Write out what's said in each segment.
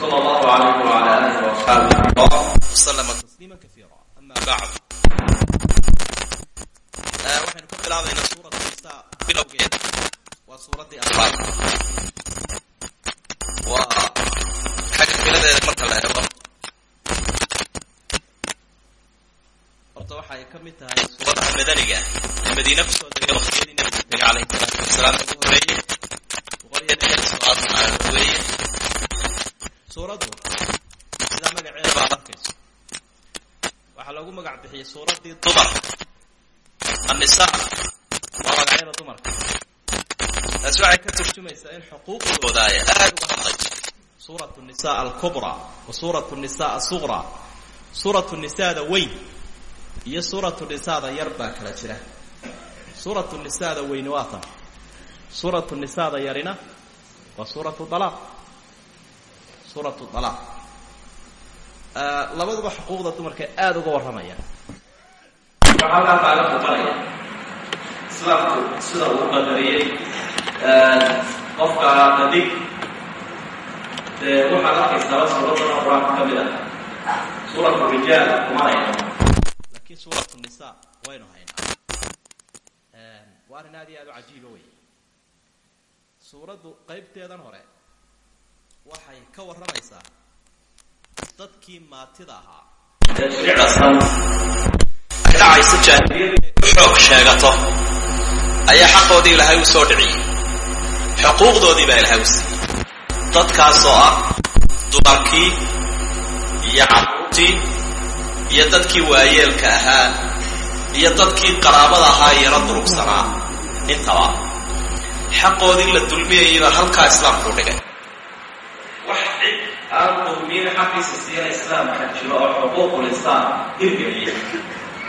صلى الله عليه وعلى آله وأصحابه وسلم تسليما كثيرا أما بعد waxaynu ka bilaabaynaa suuratu nisaa bilowgeeda waa suuraddii afraad waa xagga filadeeda marka la eego horta waxay ka mid tahay suuradaha madaniga ee madiina kusoo degay waqtiyadii nabiga tegay calayhi salaatu wasalaam ugu horeeyey boqol iyo lixdan soo aad weeye suuraddu sidaa magaceeda baad arkayso. Waxaa loogu magac bixiyey suuraddii dumarka. Annisaa waa magacyada dumarka. Taasi waxay ka turjumaysaa in xuquuqdooda ay aada uga hadlayso. Suuratu nisaa alkubra wa suuratu nisaa asuqra suuratu nisaada weyn iyo suuratu nisaada yar baa kala jira. Suuratu nisaada weyni waa tan. Suuratu nisaada yarina waa suuratu dalaaq suuratu dalaaq labaduba xuquuqda dumarka aada uga warramaya. Waxaa halkaa kaaga muuqanaya islaamku sida uu qadariyey qofka qadig dee waxaad arkaysaaba suuradana qur'aanka ka mid ah. Suuratu rijaal kumanaya. Laakiin suuratu nisaa waynu haynaa. Waa arrin aad iyo aada u cajiiba wey suuraddu qaybteedan hore waxay ka warramaysaa dadkii maatida ahaa. Ay dhacayso u xoog sheegato ayaa xaqoodii ilaahay u soo dhiciyey. Xuquuqdoodii baa ilaahay u siiyey. Dadkaasoo ah dumarkii iyo carruurtii iyo dadkii waayeelka ahaa iyo dadkii qaraabada ahaa yaro durugsanaa intaba xaqoodii la dulmiyayay halkaa islaamku dhigay xaqiisa siina islaamka jiro oo xuquuqul islaam hirgeliya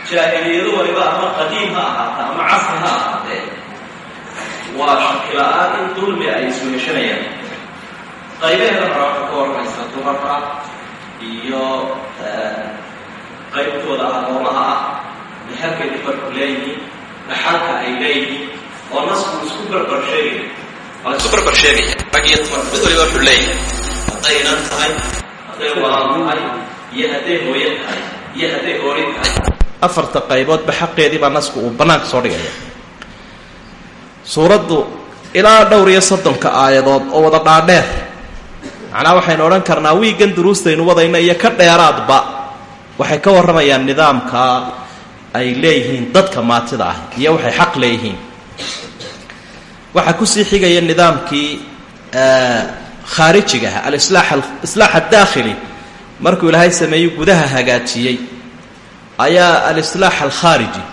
jaahiliyadu waliba ama qadiim ha ahaata ama casri ha ahaatee waa shakila-aan in dulmi ay isweheshanayaan qaybaheeda hore waxay ka warmaysa dumarka iyo qaybtooda agoomaha ah meherkay dumarku leeyihiin dhaxalka ay leeyihiin oo nasku isku barbar sheegaya waa isku barbar sheegaya rag iyo dumar mid waliba wuxuu leeyahay hadday tahay hadday walaal tahay xaqeedii baa nasku uu bannaanka soo dhigaya. Suuraddu ilaa dhowr iyo soddonka aayadood oo wada dhaadheer. Macnaa waxaynu odhan karnaa wiigan duruustaynu wadayna iyo ka dheeraadba waxay ka warramayaan nidaamka ay leeyihiin dadka maatida ah iyo waxay xaq leeyihiin. Waxaa ku sii xigaya nidaamkii khaarijiga ah alislaax islaax adaakhili markuu ilaahay sameeyey gudaha hagaajiyey. Ayaa alislaax alkhaariji.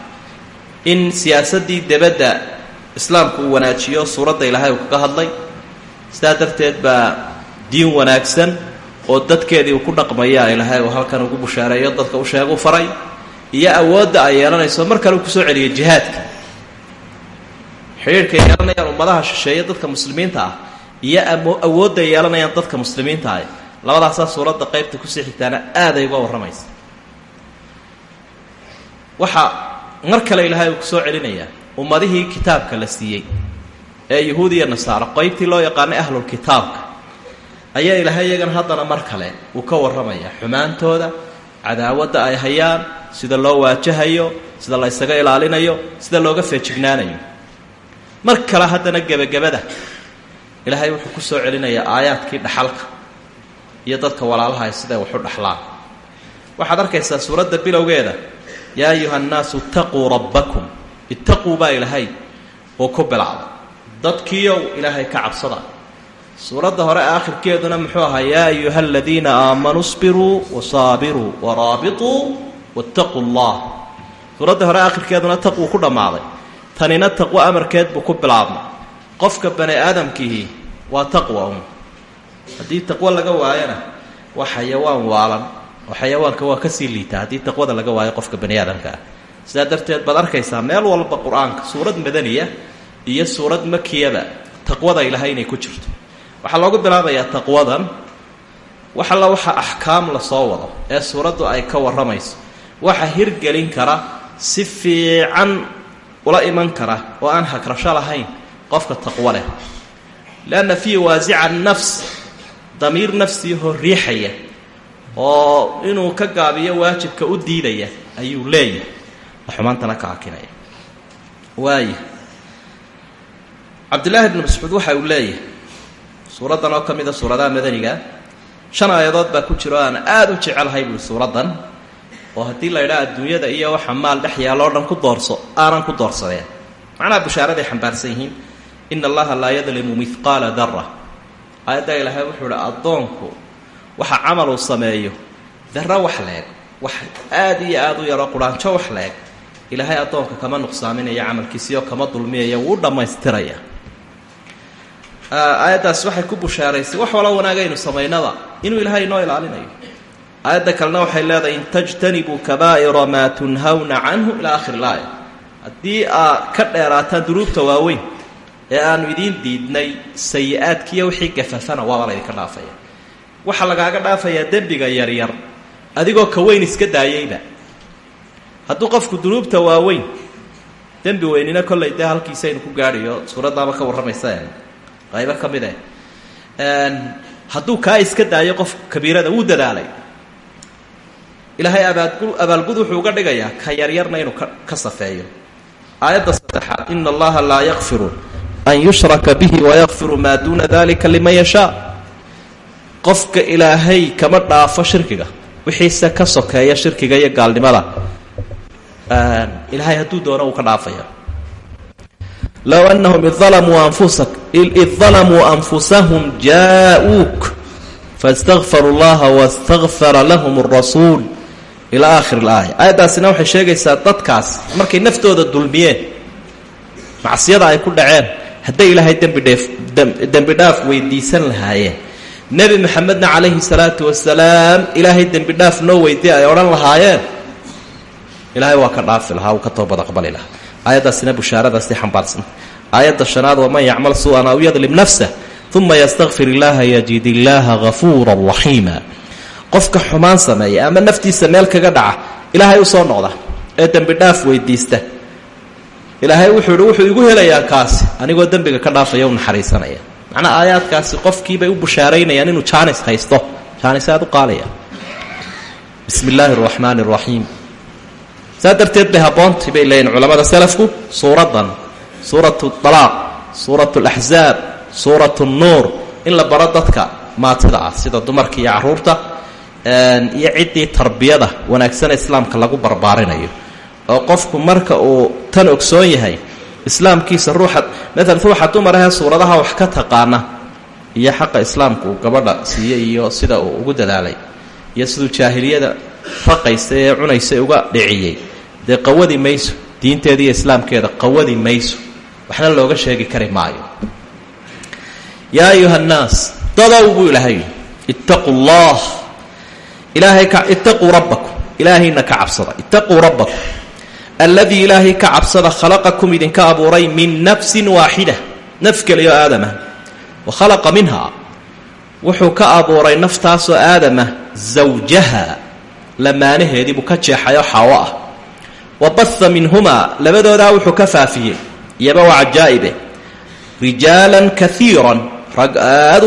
In siyaasaddii debadda islaamku uu wanaajiyo suuradda ilaahay uu kaga hadlay sidaa darteed baa diin wanaagsan oo dadkeedii uu ku dhaqmaya ilaahay uu halkan ugu bushaareeyo dadka u sheegu faray iyo awoodda ay yeelanayso mar kale uu ku soo celiyay jihaadka. Xidhiirhkay yeelanayaan ummadaha shisheeye dadka muslimiinta ah iyo awoodda ay yeelanayaan dadka muslimiinta ah labadaasaa suuradda qaybta ku sii xigtaana aaday uga warramaysa waxaa mar kale ilaahay uu ku soo celinayaa ummadihii kitaabka la siiyey ee yahuud iyo nasaaro qaybtii loo yaqaanay ahlulkitaabka ayaa ilaahay iyagana haddana mar kale uu ka warramaya xumaantooda cadaawadda ay hayaan sida loo waajahayo sida la ysaga ilaalinayo sida looga feejignaanayo. Mar kale haddana gebagabada ilaahay wuxuu ku soo celinayaa aayaadkii dhaxalka iyo dadka walaalaha siday waxu dhaxlaan. Waxaad arkaysaa suuradda bilowgeeda yaa ayuha annaasu itaquu rabbakum. Ittaquu baa ilaahay uu ku bilaabay dadkiiow ilaahay ka cabsada suuradda hore aakhirkeeduna muxuu ahaa yaa ayuha aladiina aamanuu sbiruu wasaabiruu waraabituu wattaquu allah suuradda hore aakhirkeeduna taqwuu ku dhammaaday. Tanina taqwo amarkeed buu ku bilaabmay qofka bani aadamkiihi waa taqwa un haddii taqwo laga waayona waa xayawaan waalan oo xayawaanka waa ka sii liitaa haddii taqwada laga waayo qofka bani aadamka ah. Sidaa darteed baad arkaysaa meel walba qur'aanka suurad madaniya iyo suurad makiyaba taqwada ilahay inay ku jirto. Waxaa loogu bilaabayaa taqwadan wax alla waxa axkaam la soo wado ee suuraddu ay ka warramayso. Waxa hirgelin kara si fiican ula iman kara oo aan hagrasho lahayn qofka taqwo leh. Leanna fii waasica nafs damiir nafsiyahoo riixaya oo inuu ka gaabiyo waajibka u diidaya ayuu leeyahay. Xumaantana ka hakinaya waaya cabdillaahi bnu mascuud waxa uu leeyahay suuraddan oo ka mid a suuradaha madaniga shan aayadood baa ku jiro aan aada u jecelahay buui suuraddan oo haddii la idhaha adduunyada iyo waxa maal dhex yaalloo dhan ku doorso aanan ku doorsadeen. Macnaha bushaaraday xambaarsan yihiin ina allaha laa yadlimu mihqaala dara aayaddaa ilaahay wuxuu ihi addoonku waxa camal sameeyo darro wax leeg wax aada iyo aada u yaroo quraanjo wax leeg. Ilaahay addoonka kama nuqsaaminaya camalkiisiyo kama dulmiyaya wuu dhammaystiraya. Aayaddaas waxay ku bushaaraysay wax walo wanaagaynu samaynaba inuu ilaahay inoo ilaalinayo. Aayadda kalena waxay leedahay in tajtanibuu kabaa'ira maa tunhawna canhu ilaa akhiri laaya haddii aad ka dheeraataan dunuubta waaweyn ee aanu idiin diidnay sayi-aadkiiyo wixii gafafana waaba laydinka dhaafaya. Waxaa lagaaga dhaafayaa dembiga yaryar adigoo ka weyn iska daayeyba hadduu qofku dunuubta waaweyn dembi weynina kollay dee halkiisaynu ku gaadhayo suuraddaaba ka warramaysa qaybo ka mid eh. Hadduu kaa iska daayo qof kabiirada wuu dadaalay. Ilaahay abaadgu abaalgud wuxuu uga dhigayaa ka yaryarna inuu ka ka safeeyo. Aayadda saddexaad ina allaha laa yakfiru an yushraka bihi wayakfiru maa duuna dalika liman yashaa qofka ilaahay kama dhaafo shirkiga wixiise ka sokeeya shirkiga iyo gaalnimada ilaahay hadduu doono uu ka dhaafaya low anahum id dalamuu anfusa id dalamuu anfusahum jaa-uuk faاstakfaruu اllaha wastakfara lahum الrasuul ilaa aakhir اlaaya aayaddaasina waxay sheegaysaa dadkaas markay naftooda dulmiyeen macsiyada ay ku dhaceen hadday ilaahay dembi dhaaf weydiisan lahaayeen nebi maxamedna calayhi salaatu wasalaam ilaahay dembi dhaaf noo weydiye ay odhan lahaayeen? Ilaahay waa ka dhaafi lahaa uu ka toobad aqbali lahaa. Aayaddaasina bushaaradaasi xambaarsan aayadda shanaad waman yacmal su'an aw yadlim nafsah uma ystakfir illaaha yajid illaaha gafuura raxiima qofka xumaan sameeya ama naftiisa meel kaga dhaca ilaahay u soo noqda ee dembi dhaaf weydiista ilaahay wuxuu ihi wuxuu igu helayaa kaasi. Anigoo dembiga ka dhaafaya u naxariisanaya. Macnaa aayaadkaasi qofkiibay u bushaaraynayaan inuu jaanis haysto. Jaanis aad u qaalaya. Bismi illaahi araxmaani araxiim saa darteed bay habboontii bay leeyihiin culamada salafku suuraddan. Suuratu alaaq suuratu alaxzaab suuratu nuur. In la baro dadka maatida ah sida dumarka iyo carruurta iyo ciddii tarbiyada wanaagsana islaamka lagu barbaarinayo oo qofku marka uu tan ogsoon yahay islaamkiisa ruuxa maalan ruuxa dumarahee suuradaha wax ka taqaana iyo xaqa islaamka uu gabadha siiyey iyo sida uu ugu dadaalay iyo siduu jaahiliyada raqaysa ee cunaysa uga dhiciyey dee qawadi mayso diinteeda iyo islaamkeeda qawadi mayso waxna looga sheegi kari maayo. Yaa ayuha nnaas dadow buu ilaahay ittaquu llah ilaahay ka ittaquu rabbakum. Ilaahayna ka cabsada ittaquu rabbakum alladii ilaahay ka cabsada khalaqakum idinka abuuray min nafsin waaxida naf keliyo aadamah wa khalaqa minha. Wuxuu ka abuuray naftaasoo aadama zawjaha. Lamaanaheediibuu ka jeexayoo xaawo wa baha minhumaa labadoodaa wuxuu ka faafiyey. Iyaba waa cajaa'ibe. Rijaalan kaiiran rag aad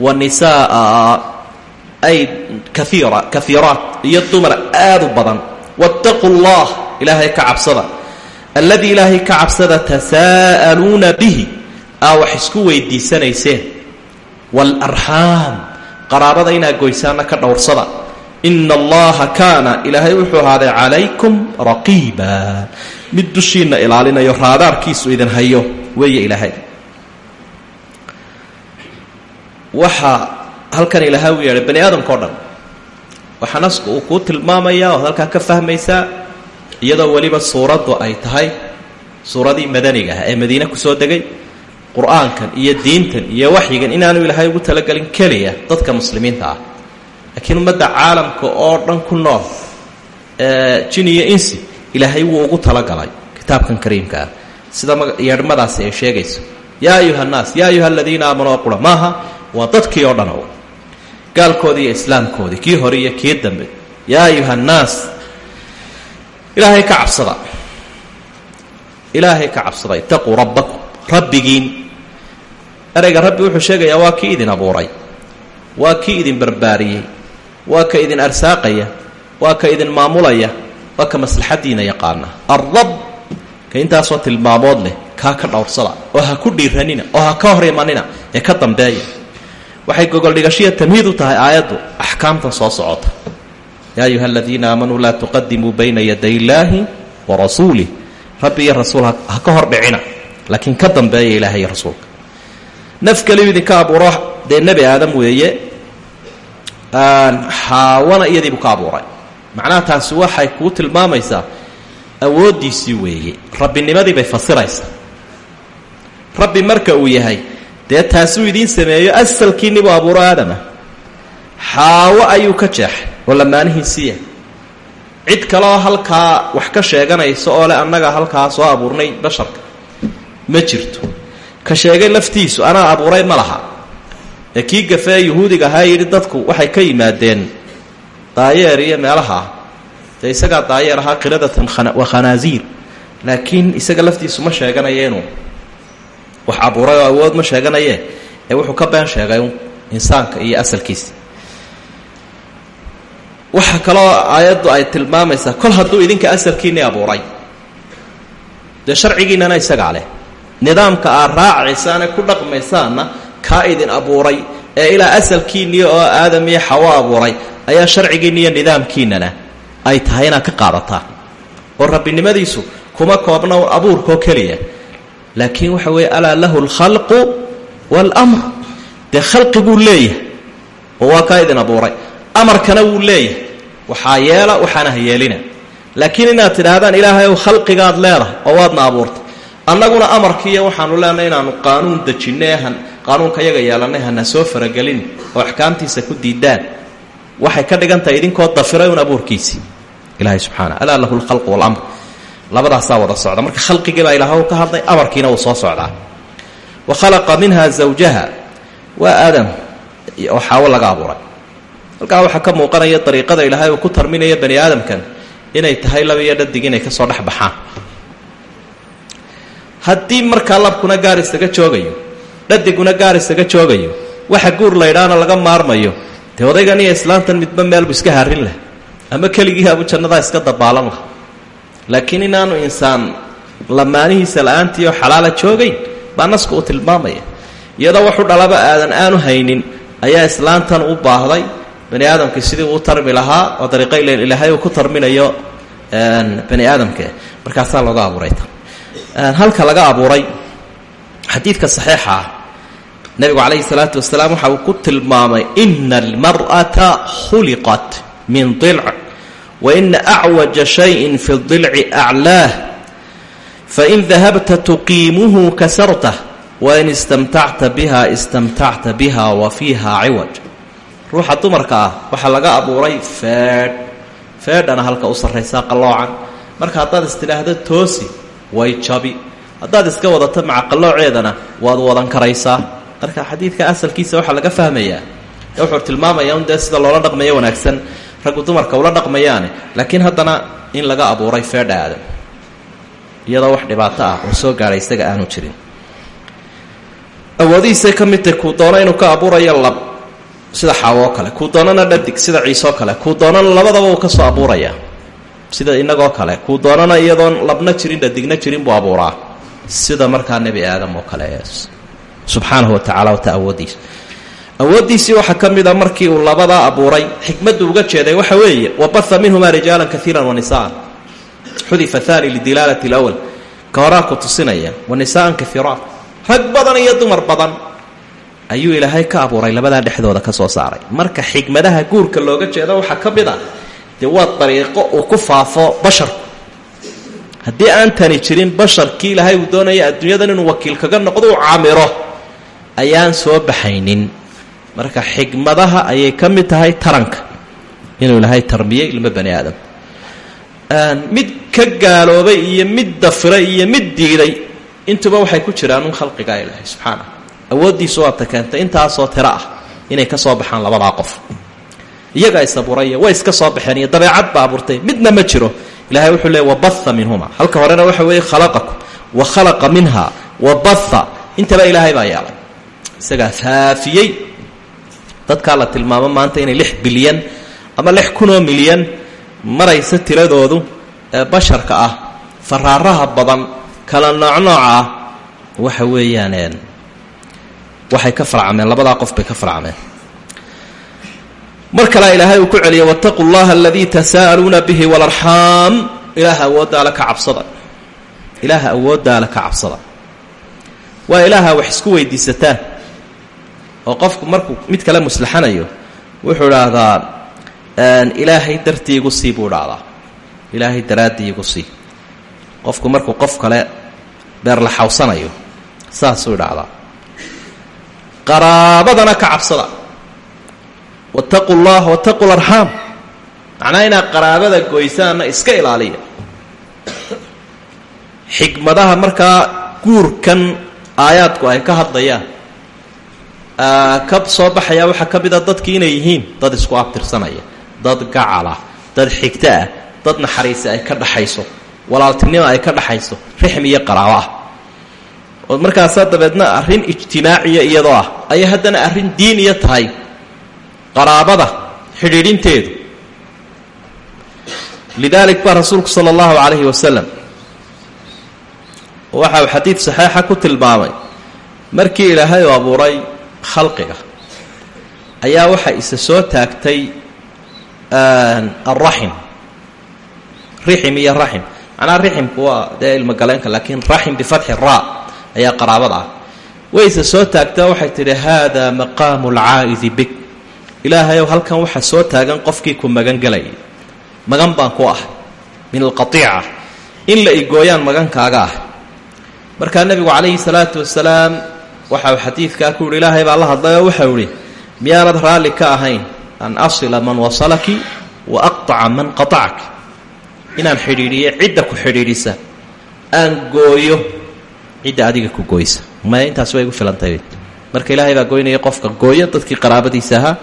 wa nisaaa. Ay kaiira kaiiraat iyo dumar badan waataquu llah ilaahay ka cabsada alladii ilaahay ka cabsada tasaa'aluuna bihi aa wax isku weydiisanayseen waalarxaam qaraabada inaad goysaana ka dhowrsada ina allaha kaana ilaahay wuxuu ahaaday calaykum raqiiba mid dushiinna ilaalinayo raadaarkiisu idin hayo weeye ilaahay waxaa halkan ilaahay u yeedhay bani aadamka o dhan waxaa nasku uu kuu tilmaamayaa ood halkaa ka fahmaysaa iyadoo weliba suuraddu ay tahay suuradii madaniga ah ee madiine ku soo degay qur'aankan iyo diintan iyo waxyigan inaanu ilaahay ugu talagelin keliya dadka muslimiinta ah. Laakiin ummadda caalamka oo dhan ku nool jin iyo insi ilaahay wuu ugu talagalay kitaabkan kariimka ah. Sida yeedhmadaasi ay sheegayso yaa ayuha annaas yaa ayuha aladiina aamanuu qura maaha? Waa dadkii oo dhan gaalkoodii iyo islaamkoodii kii hore iyo kii dambe. Yaa ayuha annaas ilaahay ka cabsada. Ilaahay ka cabsada. Itaquu rabbakum. Rabbigiin. Ereyga rabbi wuxuu sheegayaa waa kii idin abuuray. Waa kii idin barbaariyey. Waa ka idin arsaaqaya. Waa ka idin maamulaya. Waa ka maslaxadiina yaqaana alrab ka intaasoo tilmaamood leh kaa ka dhowrsada oo ha ku dhiiranina oo ha ka hor imanina ee ka dambeeya waxay gogoldhigashiya tamhiid u tahay aayaddu. Axkaamtan soo socota. Yaa ayuha aladiina aamanuu laa tuqadimuu bayna yaday illaahi wa rasuulih rabbi iyo rasuul ha ka hor dhicina laakiin ka dambeeya ilaahay iyo rasuulka. Naf keliyu idinka abuuro dee nebi aadam weeye xaawana iyadiibuu ka abuuray. Macnaha taasi waxay kuu tilmaamaysaa awooddiisii weeye. Rabbinimadii bay fasiraysaa. Rabbi marka uu yahay dee taasuu idiin sameeyo asalkiinibuu abuuro aadama. Xaawo ayuu ka jeexay oo lamaanihiisiiya cid kaleoo halkaa wax ka sheeganaysa oo leh annaga halkaa soo abuurnay basharka. Ma jirto. Ka sheegay laftiisu anaa abuuray ma laha. Ee kii gafee yuhuudiga ahaa yidhi dadku waxay ka yimaadeen daayeer iyo meelaha. Dee isagaa daayeer ahaa qiradatan wa khanaaziir. Laakiin isaga laftiisu ma sheeganayo inuu wax abuuray oo awood ma sheeganaye ee wuxuu ka been sheegay insaanka iyo asalkiisa. Waxa kaloo aayaddu ay tilmaamaysaa kol hadduu idinka asalkiinii abuuray. Dee sharcigiinana isagaa leh. Nidaamka aad raacaysaane ku dhaqmaysaanna kaa idin abuuray ee ilaa asalkiinii oo aadam iyo xawo abuuray ayaa sharcigiinni iyo nidaamkiinana ay tahay inaad ka qaadataan oo rabbinimadiisu kuma koobna abuurkoo keliya laakiin waxa weeye alaa lahu alkhalqu waalamr dee khalqiguu leeyahay oo waa kaa idin abuuray. Amarkana wuu leeyahay waxaa yeela waxaana ha laakiin inaad tidhaahdaan ilaahay ow khalqigaad leedahay oo waadna annaguna amarkiiyo waxaanu leenahay inaanu qaanuun dejinay han qaanuunka yaga yeelannay soo faragelin oo axkaamtiisa ku diidaan. Waxay ka dhigan idinkoo dafiray un abuurkiisii. Ilaahay subxaana alaa lahu lkhalqu waalamr labadaasaa wada socda. Marka khalqigii baa ilaah ka hadlay amarkiina wuu soo socdaa. Wa khalaqa minha zawjaha waa aadam oo xaawo laga abuuray. Halkaa waxaa ka muuqanaya dariiqada ilaahay uu ku tarminaya bani aadamkan inay tahay laba iyo dhadig inay ka soo dhex baxaan. Haddii markaa labkuna gaar isaga joogayo dhadiguna gaar isaga joogayo waxa guur laydhaana laga maarmayo dee odaygan iyo islaantan midba meelbu iska harin lah ama keligii abu jannadaa iska dabaalan lah laakiin inaanu insaan lamaanihiisa la'aantii oo xalaala joogayn baa nasku uu tilmaamaya. Iyadoo waxu dhalaba aadan aanu haynin ayaa islaantan u baahday. Bani aadamkii sidii uu tarmi lahaa oo dariiqa ilaahay uu ku tarminayo bani aadamka. Markaasaa looga abuuray halka laga abuuray xadiidka saxiixa ah nebigu calayhi salaatu wasalaam waxa uu ku tilmaamay ina almar'ata khuliqat min dilc ina acwaja shayin fi dilci aclaah fain dahabta tuqiimuhu kasartah wain istamtacta biha istamtacta biha wa fiiha ciwaj ruuxa dumarka ah waxaa laga abuuray feedh feedhana halka u sarraysaa qalloocan. Marka haddaad istidhaahdo toosi way jabi. Haddaad iska wadato maca qallooceedana waad wadan karaysaa marka xadiidka asalkiisa waxaa laga fahmayaa. Ee wuxuu tilmaamayaa un dee sida loola dhaqmayo wanaagsan raggu dumarka ula dhaqmayaane laakiin haddana in laga abuuray feedha aadam iyadoo wax dhibaato ah oo soo gaadhay isaga aanu jirin. Awoodihiisay ka mid tahay kuu doono inuu ka abuurayo lab sida xaawoo kale. Kuu doonana dhadig sida ciisoo kale. Kuu doonana labadaba uu ka abuurayaa sida inagoo kale. Kuu doonana iyadoon labna jirin dhadigna jirin buu abuuraa sida markaa nebi aadam oo kale subxaanahu wa tacala wata awooddiisa awooddiisii waxaa ka markii uu labadaa abuuray xikmaddu uga jeeday waxa weeye wabaha minhumaa rijaalan kaiira wa nisaan. Xudifa haani lidilaalati lwal ka horaa ku tusinaya wa nisaan kaiiraat rag badan iyo dumar badan ayuu ilaahay ka abuuray labadaa dhexdooda ka soo saaray. Marka xikmadaha guurka looga jeedo waxaa ka mid waa dariiqo uu ku faafo basharku haddii aan tani jirin basharkii ilaahay uu doonaya adduunyadan inuu wakiil kaga noqdo u camiro ayaan soo baxaynin marka xigmadaha ayay ka mid tahay taranka. Inuu ilaahay tarbiyey ilmo bani aadam. Mid ka gaaloobay iyo mid dafiray iyo mid diiday intuba waxay ku jiraan un khalqigaa ilaahay subxaana awooddiisu waata keentay intaasoo tiro ah inay ka soo baxaan labadaa qof. Iyagaa isabuuraya way iska soo baxeen iyo dabeecad ba abuurtay midna ma jiro. Ilahay wuxuu leey wabaha minhuma halka horena waxa weeye khalaqakum wa khalaqa minha wabaha intaba ilaahay baa yeelay isagaa faafiyey dadkaa la tilmaamo maanta inay lix bilyan ama lix kunoo milyan maraysa tiradoodu ee basharka ah faraaraha badan kala noocnooca ah waxa weeyaan waxay ka farcameen labadaa qof bay ka farcameen. Mar kalea ilaahay uu ku celiyay wattaquu llaha aladii tasaa'aluuna bihi walarxaam ilaaha awooddaale ka cabsada. Ilaaha awooddaale ka cabsada. Waa ilaaha wax isku weydiisataan oo qofku markuu mid kale muslaxanayo wuxuu idhaahdaa ilaahay dartii igu sii buu idhaahdaa ilaahay daraaddii igu sii. Qofku markuu qof kale beerla xawsanayo saasuu idhaahdaa. Qaraabadana ka cabsada. Wattaquu llah wattaquu larxaam macnaha inaad qaraabada goysaanna iska ilaaliya. Xikmadaha markaa guurkan aayaadku ay ka hadlayaan ka soo baxaya waxaa ka mid a dadkii inay yihiin. Dad isku abtirsanaya dad gacala dad xigto dad naxariisi ay ka dhaxayso walaaltinimo ay ka dhaxayso rixm iyo ah. Oo markaasaa dabeedna arrin ijtimaaciya iyadoo ah ayay haddana arrin diiniya tahay. Qaraabada xidhiidhinteedu. Lidaalik baa rasuulku sala allahu calayhi wasalam waxa uu xadiid ku tilmaamay. Markii ilaahay abuuray khalqiga. Ayaa waxa isa soo taagtay alraxim rixim iyo raxim. Macnaha riximku waa dee ilmogaleenka laakiin raxim bifatxi raa ayaa qaraabada ah. Way isa soo taagtaa waxay tidhi haada maqaamu alcaa'idi bik. Ilaahayow halkan waxaa soo taagan qofkii ku magan gelayay magan baan ku ah min alqatiica. In la igooyaan magankaaga ah. Markaa nebigu calayhi salaatu wasalaam waxa uu xadiidkaa ku yihi ilaahay baa la hadlay oo waxau ihi miyaanad raalli ka ahayn an asila man wasalaki wa aqtaca man qatacak. Inaan xidhiidhiyo cidda ku xidhiidhisa aan gooyo cidda adiga ku gooysa. Maya intaasi way igu filantahay marka ilaahay baa goynaya qofka gooyo dadkii qaraabadiisa ahaa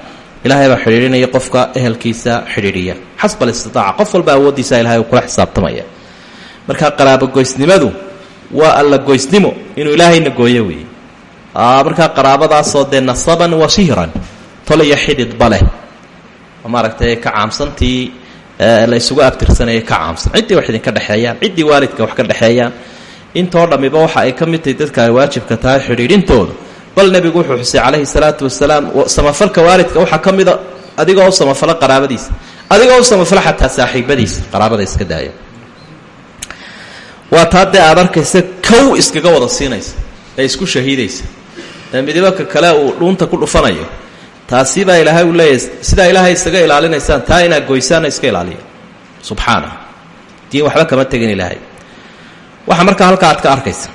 ilaahay baa xidhiidhinaya qofka ehelkiisa xidhiidhiya. Xasba alistitaaca qof walba awooddiisa ilahay uu kula xisaabtamaya. Marka qaraabogoysnimadu waa alla goysnimo inuu ilaahayna gooyo weeye markaa qaraabadaasoo dee nasaban wa sihran tole iyo xididba leh. Oo maaragtay ka caamsantii la isugu abtirsanayay ka caamsan. Ciddii wax idinka dhexeeyaan ciddii waalidka wax ka dhexeeyaan. Intoo dhammiba waxa ay ka mid tahay dadka ay waajibka tahay xidhiidhintooda. Bal nebigu wuxuu xusay calayhi salaatu wasalaam samafalka waalidka waxaa ka mida adigoo u samafalo qaraabadiisa. Adigoo u samafalo xataa saaxiibadiisa. Qaraabada iska daaya waa taa dee aad arkaysa kow iskaga wada siinaysa ee isku shahiidaysa ee kale uu dhuunta ku dhufanayo. Taasi baa ilaahay uu leeyahay sidaa ilaahay isaga ilaalinaysaan taa inaad goysaana iska ilaaliya. Subxaana diin waxba kama tegin ilaahay. Waxaa markaa halkaa aad ka arkaysa.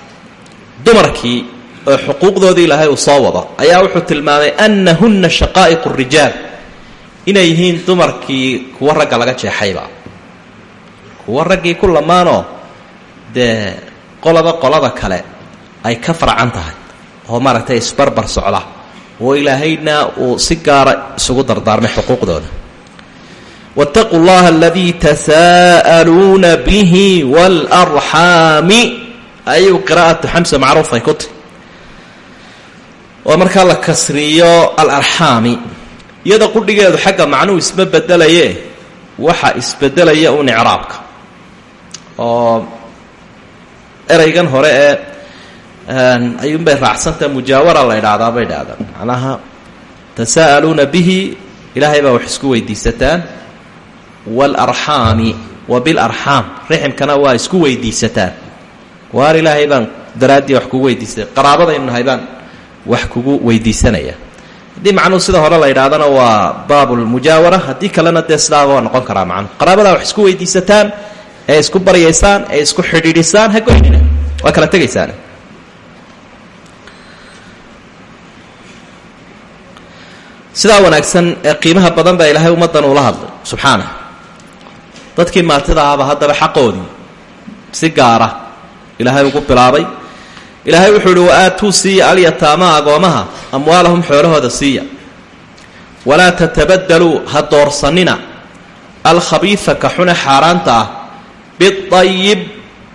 Dumarkii oo xuquuqdoodii ilaahay uu soo wado ayaa wuxuu tilmaamay annahunna shaqaa'iqu rijaal. Inay yihiin dumarkii kuwa ragga laga jeexayba. Kuwa raggii ku lamaanoo dee qolaba qolada kale ay ka farcan tahay oo maaragtay isbarbar socda oo ilaahayna uu si gaara isugu dardaarmay xuquuqdooda. Waataquu llaha aladii tasaa'aluuna bihi waalarxaami ayagu qiraa'atu xamsa macruuf ay ku tahy oo markaa la kasriyo alarxaami iyada qudhigeedu xagga macnuhu isma bedelaye waxa isbedelaya un icraabka oo ereygan hore ee ayuunbay raacsantaha mujaawara la idhaahdaa bay idhahdaan macnaha tasaa'aluuna bihi ilaahay baa wax isku weydiisataan. Waalarxaami wa bilarxaam riximkana waa isku weydiisataan. Waar ilaahay baan daraaddii wax kugu weydiisatay qaraabadaynu nahay baan wax kugu weydiisanaya. Haddii macnuhu sida hore la yidhahdana waa baabulmujaawara haddii kalena dee sidaaba waa noqon karaa macnuhu qaraabadaa wax isku weydiisataan ee isku baryaysaan ee isku xidhiidhisaan ha goynina waa kala tegaysaan sidaa wanaagsan ee qiimaha badan baa ilaahay ummaddan uula hadlay subxaana dadkii maartida ahaba haddaba xaqoodii si gaara ilaahay ugu bilaabay. Ilaahay wuxuu uhi wa-aatuu siiya alyataama agoomaha amwaalahum xoolahooda siiya. Walaa tatabadaluu ha doorsannina alkhabiida ka xune xaaraanta ah biayib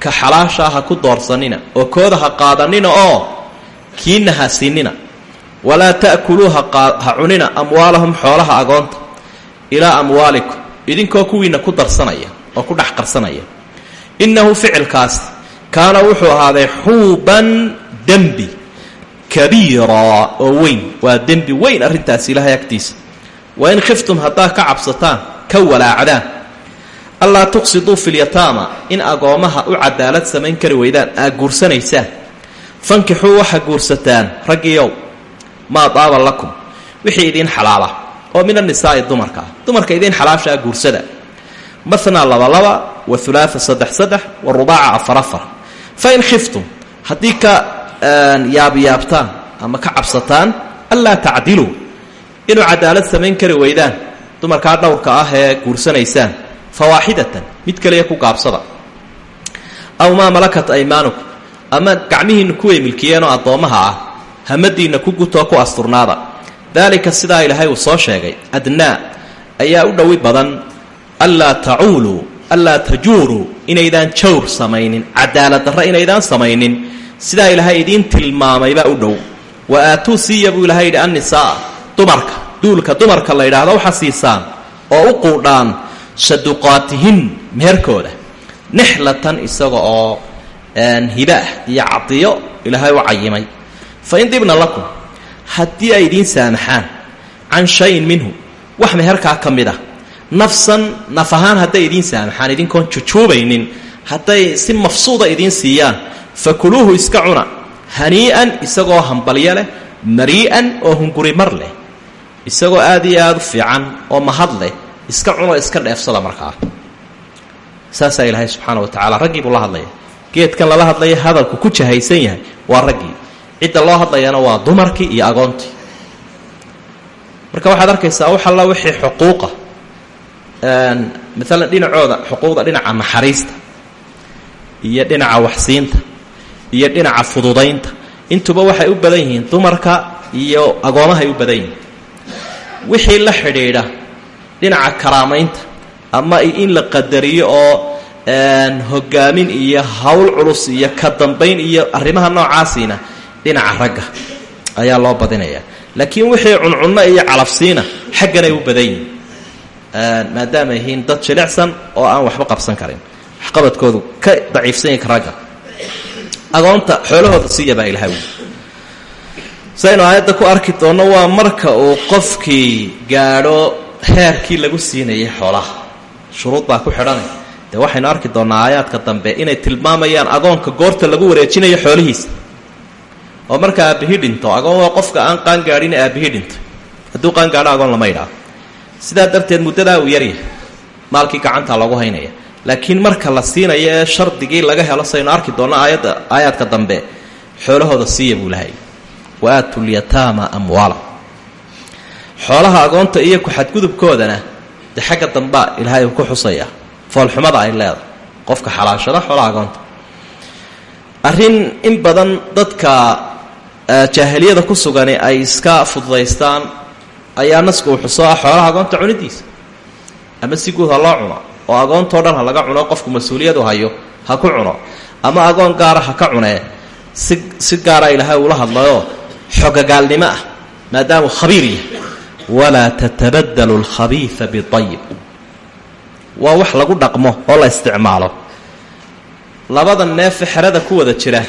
ka xalaasha ha ku doorsannina oo kooda ha qaadanina oo kiina ha siinina walaa ta'kuluu ha cunina amwaalahum xoolaha agoonta. Ilaa amwaalikum. Idinkoo kuwiina ku darsanaya oo ku dhex qarsanaya innahu ficilkaasi kaana wuxuu ahaaday xuuban dembi kabiira oo weyn. Waa dembi weyn arrintaasi ilaahay agtiisa. Wa in khiftum haddaa ka cabsataan ka walaacdaan. Allaa tuqsiduu filyataama in agoommaha u cadaalad samayn kari weydaan aad guursanaysaan fankixuu waxaa guursataan raggiiow maa daaba lakum. Wixii idiin xalaala oo min annisaa'i dumarka. Ah dumarka idiin xalaashaa guursada. Mathnaa labalaba wa hulaaa saddex saddex wa rubaaca afar afar. Fa in khiftum haddii ka yaabyaabtaan ama ka cabsataan anlaa tacdiluu. Inuu cadaalad samayn kari weydaan. Dumarkaa dhowrka ah ee guursanaysaan. Fa waaxidatan mid kaliya ku gaabsada. Aw maa malakat aymaanukum ama gacmihiinna kuway milkiyeenoo addoommaha ah hamadiinna ku gutoo ku asturnaada. Daalika sidaa ilaahay uu soo sheegay adnaa ayaa u dhowi badan anlaa tacuuluu anlaa tajuuruu inaydaan jawr samaynin cadaalad darra inaydaan samaynin. Sidaa ilaahay idiin tilmaamaybaa u dhow wa aatuu siiya buu ilahay yidhi annisaaa dumarka duulka dumarka la yidhaahdo waxaa siisaan oo u quudhaan saduqaatihin meherkooda nixlatan isaga oo hibaah iyo cadiyo ilaahay u cayimay fa in dibna lakum haddii ay idiin saamaxaan can shayin minhu wax meherkaa ka mid ah nafsan naf ahaan hadday idiin saamaxaan idinkoon jujuubaynin hadday si mafsuuda idiin siiyaan fakuluuhu iska cuna hanii'an isagoo hambalyo leh marii'an oo hungurimar leh isagoo aad iyo aada u fiican oo mahad leh iska cunoo iska dheefsada markaa. Saasaa ilaahay subxaana wa tacaala raggii buu geedkan lala hadlaya hadalku ku jahaysan yahay waa raggii cidda loo hadlayana waa dumarkii iyo agoontii. Marka waxaad arkaysaa wax alla wixii xuquuqa maalan dhinacooda xuquuqda dhinaca naxariista iyo dhinaca waxsiinta iyo dhinaca fududaynta. Intuba waxay u badan yihiin dumarka iyo agoomahay u badan yihiin. Wixii la xidhiidha dhinaca karaamaynta ama in la qadariyo oo hogaamin iyo hawl culus iyo ka dambayn iyo arrimaha noocaasiina dhinaca ragga ayaa loo badinaya. Laakiin wixii cuncunno iyo calafsiina xagganay u badan yihiin. Maadaama yihiin dad jilicsan oo aan waxba qabsan karin. Waxqabadkoodu ka daciifsan yahi ka ragga. Agoonta xoolahooda siiya baa ilahay wi saynu aayadda ku arki doonno waa marka uu qofkii gaadho heerkii lagu siinayay xoolaha. Shuruud baa ku xidhanay. Dee waxaynu arki doonnaa aayaadka dambe inay tilmaamayaan agoonka goorta lagu wareejinayo xoolihiisa oo marka aabbihi dhinto agoon qofka aan qaangaadhin aabbihi dhintay hadduu qaangaadho agoon lama idhaa sidaa darteed muddadaa uu yaryahay. Maalkii gacantaa lagu haynaya. Laakiin marka la siinayo ee shardigii laga helo saynu arki doonno aayadda aayaadka dambe xoolahooda siiya buu lahay wa aatu lyataama amwaala. Xoolaha agoonta iyo ku-xadgudubkoodana dee xagga dambaa ilaahay uu ku xusaya. Foolxumada ay leedahay. Qofka xalaashada xoolaha agoonta. Arrin in badan dadka jaahiliyada ku sugani ay iska fududaystaan ayaa nasku uu xuso ah xoolaha agoonta cunidiisa. Ama si guud ha loo cuno oo agoontao dhan ha laga cuno qofku mas'uuliyadu hayo ha ku cuno. Ama agoon gaara ha ka cunee si si gaara ilaahay uula hadlayoo xogagaalnimo ah maadaamuu khabiir yahay. Walaa tatabadalu alkhabiida biayib waa wax lagu dhaqmo oo la isticmaalo. Labada neefe xerada ku wada jira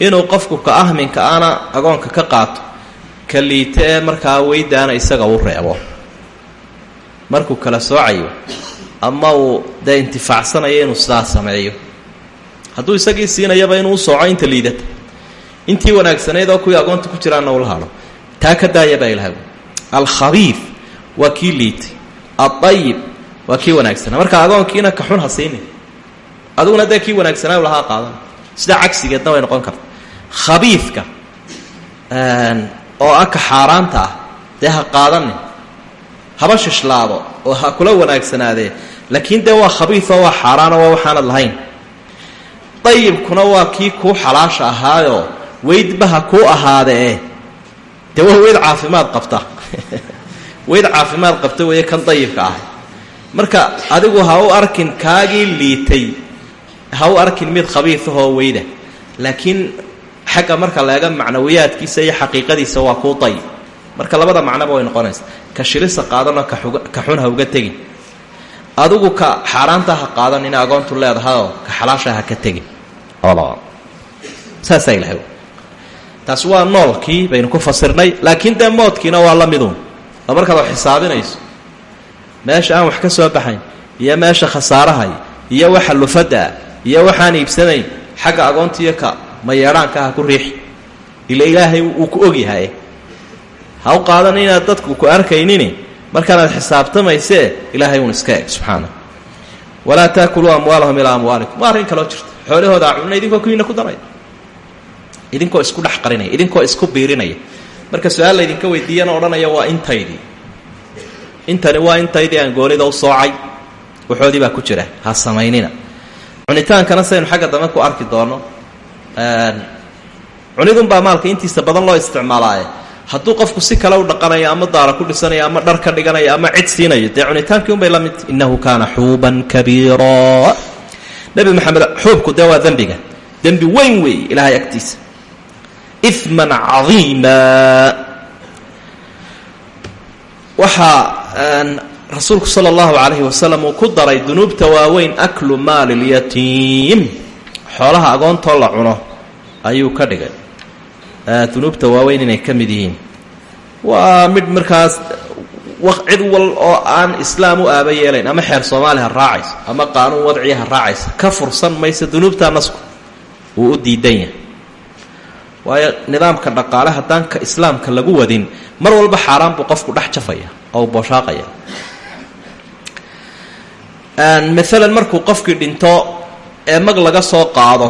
inuu qofku ka ahminka ana agoonka ka qaato ka liite ee markaa weydaana isaga u reebo. Markuu kala soocayo ama uu dee intifaacsanayo inuu sidaa sameeyo. Hadduu isagii siinayaba inuu u sooco inta liidata. Intii wanaagsanayd oo kuwii agoonta ku jiraanna ula hadho taa ka daaya baa ilahay alkhabiid waa kii liitay aayib waa kii wanaagsanaa. Marka agoonkiina ka xun ha siinin. Adiguna dee kii wanaagsanaa lahaa qaadan. Sida cagsigeedna way noqon karta khabiidka oo ah ka xaaraanta ah dee ha qaadanin haba shishlaado oo ha kula wanaagsanaadee laakiin dee waa khabiidoo waa xaaraano waa waxaanad lahayn. Dayibkuna waa kii kuu xalaasha ahaayoo weydba ha kuu ahaadee dee waa weyd caafimaad qabta. Weyd caafimaad qabta weeye kan dayibka ah. Marka adigu ha u arkin kaagii liitay ha u arkin mid khabiidahoo weyda laakiin xagga marka laega macnawiyaadkiisa iyo xaqiiqadiisa waa kuu dayib marka labada macnoba way noqonaysa ka shirisa qaadanoo ka xun ha uga tegin. Adigu ka xaaraanta ha qaadan ina agoontu leedahayoo ka xalaasha ha ka tegin. Saasaa ilahay taasi waa noolkii baynu ku fasirnay laakiin dee moodkiina waa la midun oo markaad wax xisaabinayso. Meesha aan wax ka soo baxayn iyo meesha khasaarahay iyo waxa lufaddaa iyo waxaan iibsanayn xagga agoontiiyo ka mayeedhaanka ha ku riixi ila ilaahay wuu ku ogyahay ha u qaadan inaad dadku ku arkaynini markaanaad xisaabtamaysee ilaahay uun iska eg subxaana walaa taakuluu amwaalahum ilaa amwaalikum. Waa arrin kaloo jirta. Xoolahoodaa cunina idinkoo kuwiina ku daraya idinkoo isku dhex qarinaya idinkoo isku biirinaya. Marka su'aal laydinka weydiiyana odhanaya waa intaydii intani waa intaydii aan goolida u soocay. Waxoodii baa ku jira. Ha samaynina cunitaankana saynu xagga dambe ku arki doono cunidunbaa maalka intiisa badan loo isticmaalaaye. Hadduu qofku si kale u dhaqanayo ama daara ku dhisanayo ama dhar ka dhiganayo ama cid siinayo dee cunitaankii unbay la midta innahu kaana xuuban kabiira. Nebi maxamed xuubku dee waa dembiga. Dembi weyn weeye ilaahay agtiisa. Iman cadiima. Waxaa rasuulku sala allahu calayhi wasalam uu ku daray dunuubta waaweyn aklu maali lyatiim xoolaha agoontoo la cuno ayuu ka dhigay. Dunuubta waaweyn inay ka mid yihiin. Waa mid markaas cid wal oo aan islaam u aaba yeelayn ama xeer soomaali ha raacayso ama qaanuun wadciya ha raacaysa ka fursan maysa dunuubta nasku. Wuu u diidan yahay. Waayo nidaamka dhaqaale haddaan ka islaamka lagu wadin mar walba xaaraan buu qofku dhex jafaya oo booshaaqaya maalan markuu qofkii dhinto ee mag laga soo qaado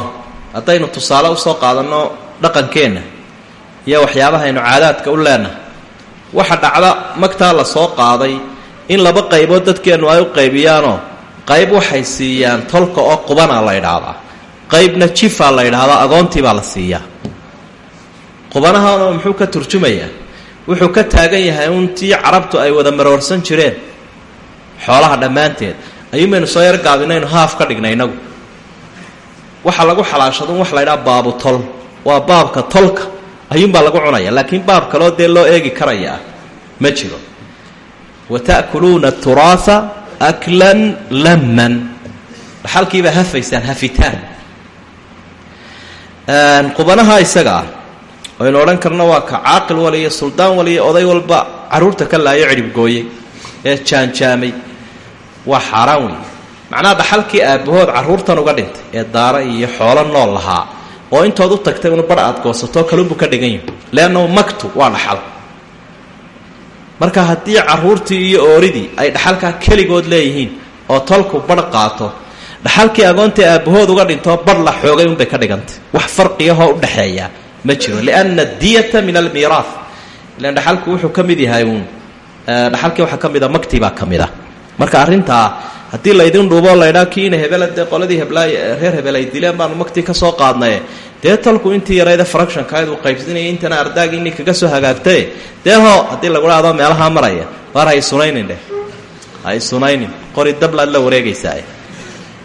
haddaynu tusaale u soo qaadanno dhaqankeenna iyo waxyaabahaynu caadaadka u leenahay waxa dhacda magtaa la soo qaaday in laba qaybood dadkeennu ay u qaybiyaanoo qayb waxay siiyaan tolka oo qubana la ydhaahdaa qaybna jifa la ydhaahdaa agoontii baa la siiyaa. Qubanahaana muxuu ka turjumayaa wuxuu ka taagan yahay untii carabtu ay wada maroorsan jireen xoolaha dhammaanteed. Ayuumaynu soo yar gaabinaynu haaf ka dhignay inagu waxa lagu xalaashado wax la ydhaha baabu tol. Waa baabka tolka. Ayuunbaa lagu cunaya laakiin baab kaloo dee loo eegi karayaa. Ma jiro. Wa ta'kuluuna turaatha aklan lamman. Dhaxalkiibaa hafaysaan hafitaan. Qubanaha isaga ah aynu odhan karno waa ka caaqil waliyo suldaan waliyo oday walba carruurta ka laayo cidhibgooyey ee jaanjaamay. Waa xaaraan weeye macnaha dhaxalkii aabbahood carruurtan uga dhintay ee daara iyo xoolo nool lahaa oo intood u tagtay unu bar aad goosato kalunbuu ka dhigan yahi leannahu maktu waa dhaxal. Marka haddii carruurtii iyo ooridii ay dhaxalkaa keligood leeyihiin oo tolku barh qaato dhaxalkii agoontai aabbahood uga dhintoo barh la xoogay unbay ka dhigantay. Wax farqiyahoo u dhexeeya ma jiro. Lianna diyata min almiiraah ilan dhaxalku wuxuu ka mid yahay uun. Dhaxalkii waxaa ka mida makti baa ka mid a marka arrintaa haddii laydin dhuuboo laydhaa kiina hebela dee qoladii heblaay reer hebel ay dileen baanu maktii ka soo qaadnaye dee talku intii yarayda fractionkayd uu qaybsanaya intana ardaagiinii kaga soo hagaagtaye dee hoo haddii lagu dhahdo meelahaa maraya. Waar hay sunaynin dheh hay sunaynin. Qori dablaad la wareegaysaa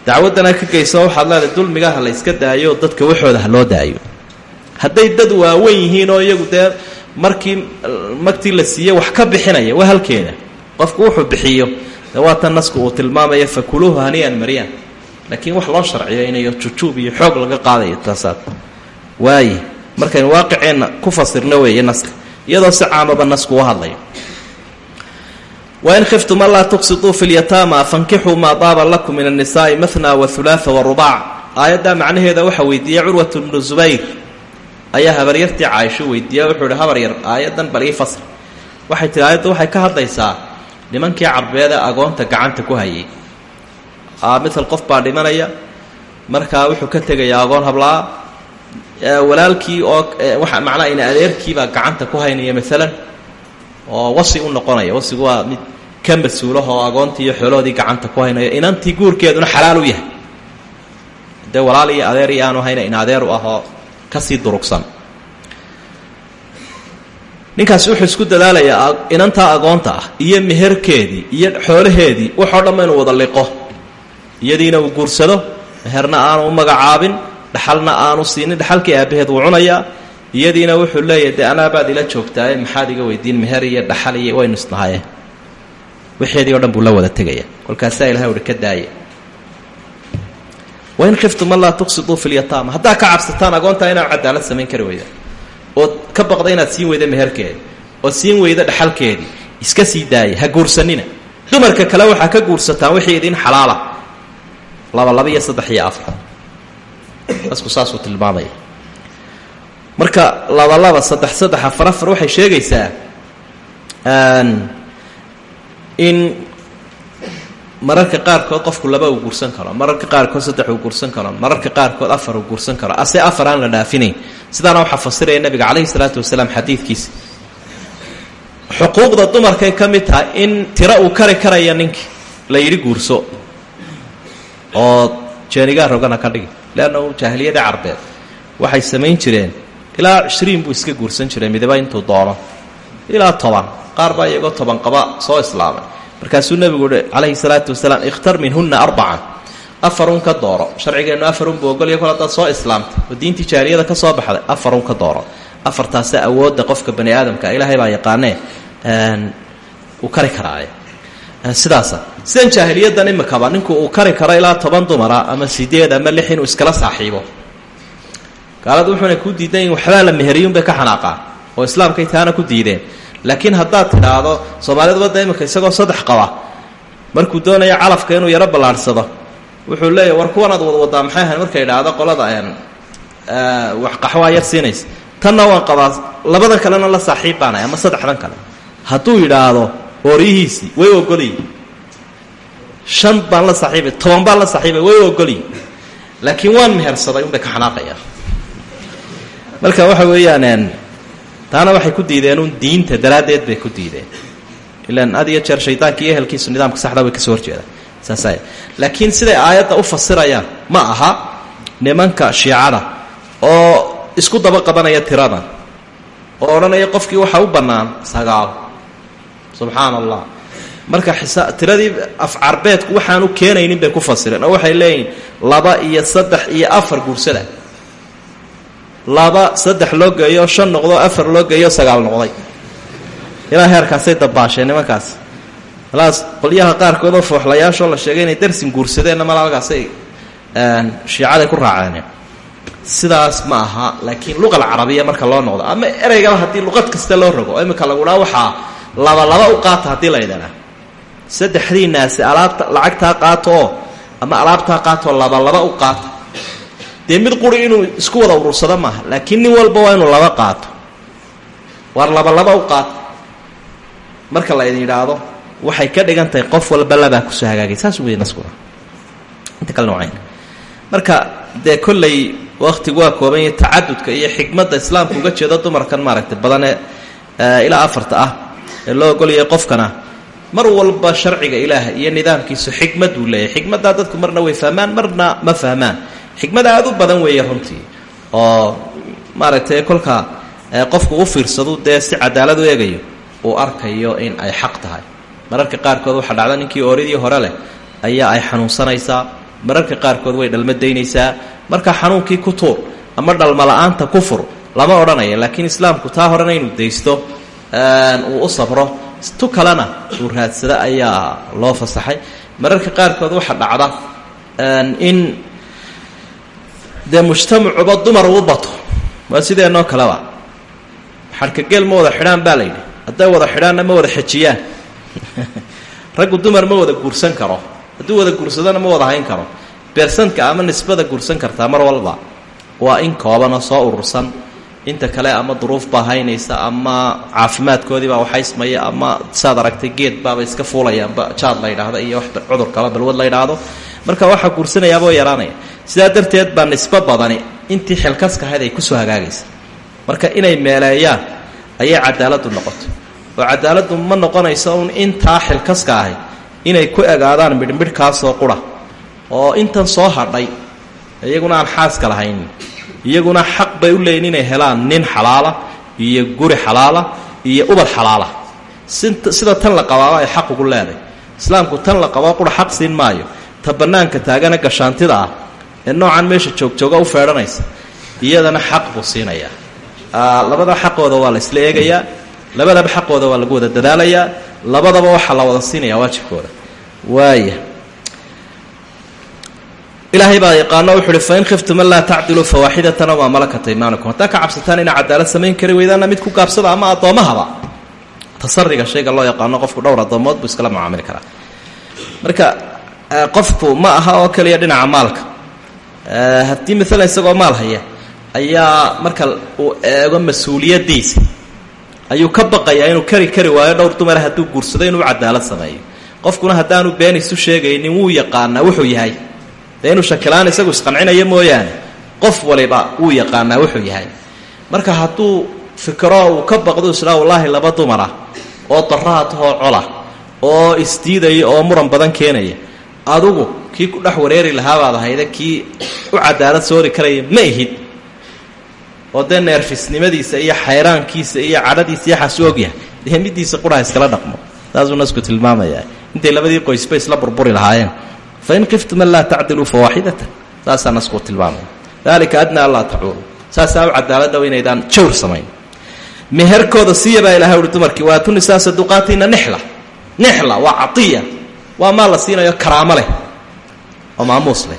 dacwaddana ka geyso waxaad leedahay dulmigaha la yska daayo dadka waxooda ha loo daayo. Hadday dad waaweyn yihiin oo iyagu dee markii magtii la siiye wax ka bixinaya waa halkeeda qofku wuxuu bixiyo de waatan nasku uu tilmaamaya fakuluuhu haniyan maryan laakiin wax loo sharciyaynayo jujuub iyo xoog laga qaadayo taasaad. Waaye markaynu waaqiceenna ku fasirno weeye naska. Iyadoo si caamaba nasku u hadlayo. Wain khiftum anlaa tuqsituu fi lyataama fankixuu maa daaba lakum min annisaai mahna wahulaaa warubaac aayaddaa macnaheeda waxaa weydiiyey curwat bnu zubayr. Ayaa habaryartii caaisho weydiiya wuxuu ihi habar yar aayaddan bal ii fasr waxay tihi aayadda waxay ka hadlaysaa nimankii carbeede agoonta gacanta ku hayay. Maal qof baa dhimanaya. Markaa wuxuu ka tegayaa agoon hablaa walaalkii oo waa macnaa ina adeerkiibaa gacanta ku haynaya maalan oo wasi u noqonaya. Wasigu waa mid ka mas'uulahoo agoontii iyo xoolahoodii gacanta ku haynaya. Inantii guurkeeduna xalaal u yahay. Dee walaal iyo adeer iyo aanu hayna in adeer u ahoo ka sii durugsan ninkaasi wuxuu isku dadaalayaa inantaa agoonta ah iyo meherkeedii iyo xoolaheedii waxoo dhamma inuu wada liqo. Iyadiina uu guursado meherna aanu u magacaabin dhaxalna aanu siinin dhaxalkii aabaheed wuu cunayaa. Iyadiina wuxuu leeyahay dee anaabaad ila joogtaaye maxaad iga weydiin meher iyo dhaxal iyo waynu isnahaye wixeedii o dhan buu la wada tegaya kolkaasaa ilahay uhi ka daaya wain khiftum an laa tuqsiduu fi lyataama haddaa ka cabsataan agoontaa inaan cadaalad samayn kari weyda ood ka baqda inaad siin weyda meherkeedi ood siin weyda dhaxalkeedii. Iska sii daaya ha guursanina. Dumarka kale waxaa ka guursataan wixii idin xalaala. Laba laba iyo saddex iyo afar. Asku saasuu tilmaamaya. Marka laba laba saddex saddex afar afar waxay sheegaysaa in mararka qaarkood qofku laba uu guursan karo mararka qaarkood saddex uu guursan karo mararka qaarkood afar uu guursan karo. Ase afar aan la dhaafinayn. Sidaana waxaa fasiraya nabiga calayhi salaatu wasalaam xadiidkiisa. Xuquuqda dumarkay ka mid tahay in tiro uu kari karaya ninkii la yidhi guurso. Oo jeenigaa rogana ka dhigi leannahu jaahiliyadii carbeed. Waxay samayn jireen ilaa cishriin buu iska guursan jiray midaba intuu doono. Ilaa toban. Qaar baa iyagoo toban qaba soo islaamay markaasuu nebigu uhi calayhi salaatu wasalaam ikhtar minhunna arbacan. Afarun ka dooro. Sharcigeennu afarun buu ogolya kol haddaad soo islaamtay oo diintii jaahiliyada ka soo baxday afarun ka dooro. Afartaasa awoodda qofka bani aadamka ilaahay baa yaqaanee uu kari karaaye. Sidaasa. Sidan jaahiliyadan imikaba ninku uu kari karo ilaa toban dumara ama sideed ama lix inuu iskala saaxiibo. Gaaladu wuxuuna ku diidan waxbaa la meheriyunbay ka xanaaqaan oo islaamkay taana ku diideen laakiin haddaad tidhaahdo soomaalida badda imika isagoo saddex qaba. Markuu doonayo calafka inuu yaro ballaadhsado wuxuu leeyahy war kuwanaad wadwadaa maxay ahayn? Markay idhaahdo qolada wax qaxwaa yar siinaysa. Tanna waan qabaa labadan kalena la saaxiib baanay ama saddexdan kale. Hadduu yidhaahdo ooryihiisii way ogolyi shan baan la saaxiibay toban baan la saaxiibay way ogolyi laakiin waan mehersaday unbay ka xanaaqayaan. Marka waxa weeyaan taana waxay ku diideen un diinta daraaddeed bay ku diideen. Ilaan had iyo jeer shaydaanka iyo ehelkiisu nidaamka saxda way ka soo horjeedaan saasa laakiin siday aayadda u fasirayaan ma aha nimanka shiicada oo isku daba qabanaya tiradan oo odhanaya qofkii waxaa u bannaan sagaal. Subxaana allah marka xisa tiradii afcarbeedku waxaanu keenaynin bay ku fasireen oo waxay leeyihiin laba iyo saddex iyo afar guursada laba saddex loo geeyo shan noqdo afar loo geeyo sagaal noqday. Ilaa heerkaasay dabaasheen nimankaas. Alaas qolyaha qaarkood oo fooxlayaashoo la sheegay inay darsin guursadeenna mala halkaasay shiicaday ku raaceen sidaas ma aha laakiin luqa alcarabiya marka loo noqdo. Ama ereygaba haddii luqad kasta loo rogo imika lagu dhaa waxaa laba laba u qaata haddii la ydhanaa saddexdiinaasi alaabta lacagtaa qaato oo ama alaabtaa qaatoo laba laba u qaata dee mid quri inuu isku wada urursado maaha laakiin nin walba waa inuu laba qaato. Waar laba laba u qaato. Marka la idin yidhaahdo waxay ka dhigan tahay qof walba labaa ku soo hagaagay. Saas wey naskuna inta kale noocayn marka dee kolley waktigu waa kooban yahay tacadudka iyo xikmadda islaamka uga jeedo dumarkan maaragtay badanee ilaa afarta ah ee loo ogolyahay qofkana mar walba sharciga ilaaha iyo nidaamkiisu xikmad uu leeyahay. Xikmaddaa dadku marna way fahmaan marna ma fahmaan xikmad aada u badan weeye runtii. Oo maaragtay kolka qofku u fiirsadu dee si cadaalad u eegayo uu arkayo in ay xaq tahay. Mararka qaarkood waxaa dhacda ninkii ooridii hore leh ayaa ay xanuunsanaysaa. Mararka qaarkood way dhalmadaynaysaa. Marka xanuunkii ku tuur ama dhalmala-aanta ku fur lama odhanaya laakiin islaamku taa horena inuu daysto uu u sabro. Tu kalena uu raadsado ayaa loo fasaxay. Mararka qaarkood waxaa dhacda in dee mujtamacuba dumar uu bato. Waa sideenoo kaleba xarkageel ma wada xidhaan baa la hadday wada xidhaanna ma wada xejiyaan raggu dumar ma wada guursan karo. Hadduu wada guursadona ma wada hayn karo. Beersanka ama nisbada guursan kartaa mar walba waa in koobanoo soo urursan. Inta kale ama duruuf baa haynaysa ama caafimaadkoodii baa waxaysmaya ama saad aragtay geed baaba iska fuulayaanba jaad la yidhaahdo iyo wax cudur kala balwad la yidhaahdo. Marka waxaa guursanayaaba oo yaraanaya sidaa darteed baa nisbo badani intii xilkaska ahayd ay ku soo hagaagaysa. Marka inay meeleeyaan ayay cadaaladdu noqoto oo cadaaladdu ma noqonayso un intaa xilkaska ahayd inay ku egaadaan midhmidhkaasoo qura oo intan soo hadhay iyaguna aan xaaska lahayn. Iyaguna xaq bay u leeyiin inay helaan nin xalaala iyo guri xalaala iyo ubad xalaala. Sida tan la qabaaba ay xaq ugu leeday islaamku tan la qabaa qura xaq siin maayo. Ta bannaanka taagana gashaantida ah ee noocan meesha joogjooga u feedhanaysa iyadana xaq buu siinayaa. Labada xaqooda waa la isla eegayaa labadaba xaqooda waa lagu wada dadaalayaa labadaba waxaa la wada siinayaa waajibkooda. Waaya ilaahay baa yaqaano wuxu uhi fain khiftum an laa tacdiluu fawaaxidatan amaa malakat imaanikum haddaa ka cabsataan inaa cadaalad samayn kari weydaana mid ku gaabsada ama addoommahaba. Tasariga shayga loo yaqaano qofku dhowr addoomood buu iskala macaamili karaa. Marka qofku ma aha oo kaliya dhinaca maalka haddii maalan isagoo maal haya ayaa marka uu eego mas'uuliyaddiisa ayuu ka baqayaa inuu kari kari waayo dhowr dumara hadduu guursado inuu cadaalad sameeyo. Qofkuna haddaanu been isu sheegaynin wuu yaqaanaa wuxuu yahay. Dee shakilaan isagu isqancinayo mooyaane qof waliba wuu yaqaanaa wuxuu yahay. Marka hadduu fikro uu ka baqdo isdhaa wallaahi laba dumara oo daraatahoo cola oo isdiidaya oo muran badan keenaya adugu kii ku dhex wareeri lahaabaad ahayde kii u cadaalad soori karaya ma ihid. Oo dee neerfisnimadiisa iyo xayraankiisa iyo cadhadiisa iyo xaasu ogyahay dee midiisa quraha iskala dhaqmo. Saasuu nasku tilmaamayaa intay labadii qoysba isla burburi lahaayeen. Fain khiftum an laa tacdiluu fawaaxidatan saasaa nasku tilmaamaya. Dalika adna an laa tacuulu saasaa u cadaaladda inaydaan jawr samayn. Meherkooda siiya baa ilahay uhi dumarkii waatu nisaa saduqaatiina nixla. Nixla waa caiya waa maal la siinayo karaamo leh oo maamuus leh.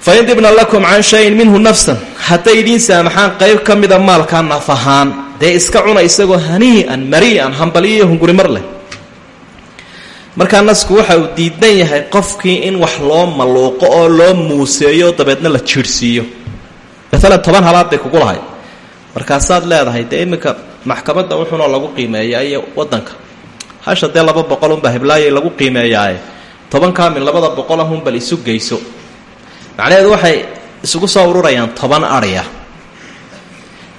Fain dibna lakum can shayin minhu nafsan hadday idiin saamaxaan qayb ka mida maalkaa naf ahaan dee iska cuna isagoo hanii'an marii'an hambaliyo hungurimar leh. Markaa nasku waxa uu diidan yahay qofkii in wax loo maluuqo oo loo muuseeyo dabeedna la jiirhsiiyo maalan toban halaad bay kugu lahayd. Markaasaad leedahay dee iminka maxkamadda wuxuunoo lagu qiimeeyaa iyo waddanka. Hasha dee laba boqol unbaa heblaayay lagu qiimeeyaaye toban kaamin labada boqol ahun bal isu geyso. Macnaheedu waxay isugu soo ururayaan toban adhya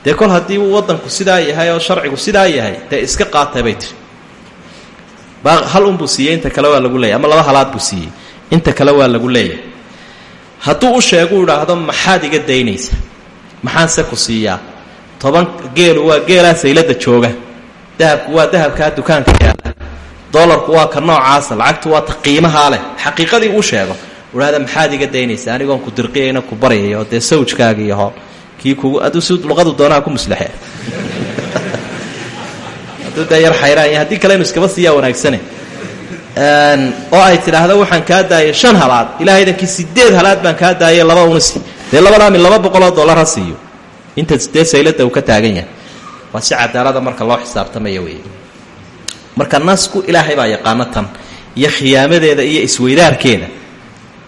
dee kol haddii uu waddanku sidaa yahay oo sharcigu sidaa yahay dee iska qaatay bay tiri. Hal unbuu siiyey inta kale waa lagu leeyahy ama laba halaad buu siiyey inta kale waa lagu leeyahay. Hadduu u sheegu idhaahdo maxaad iga daynaysa maxaanse ku siiyaa? Toban geelu waa geelaa saylada jooga. Dahabku waa dahabkaa dukaanka yaalla dolarku waa ka noocaasa lacagtu waa ta qiimahaa leh. Xaqiiqadii uu sheego udhahda maxaad iga daynaysa anigoon ku dirqiyayna ku baryaya oo dee sawjkaagi yaho. Kii kugu aduu si luqadu doonaha ku muslexe hadduu dee yar xayraan haddii kale inu iskaba siiyaa wanaagsane. Oo ay tidhaahdo waxaan kaa daayay shan halaad ilaahaydankii sideed halaad baan kaa daayay laba unasi dee labadaa min laba boqoloo dollar ha siiyo. Inta dee saylada uu ka taagan yahay. Waa si cadaalada marka loo xisaabtamaya wey marka nasku ilaahay baa yaqaano tan iyo khiyaamadeeda iyo isweydaarkeeda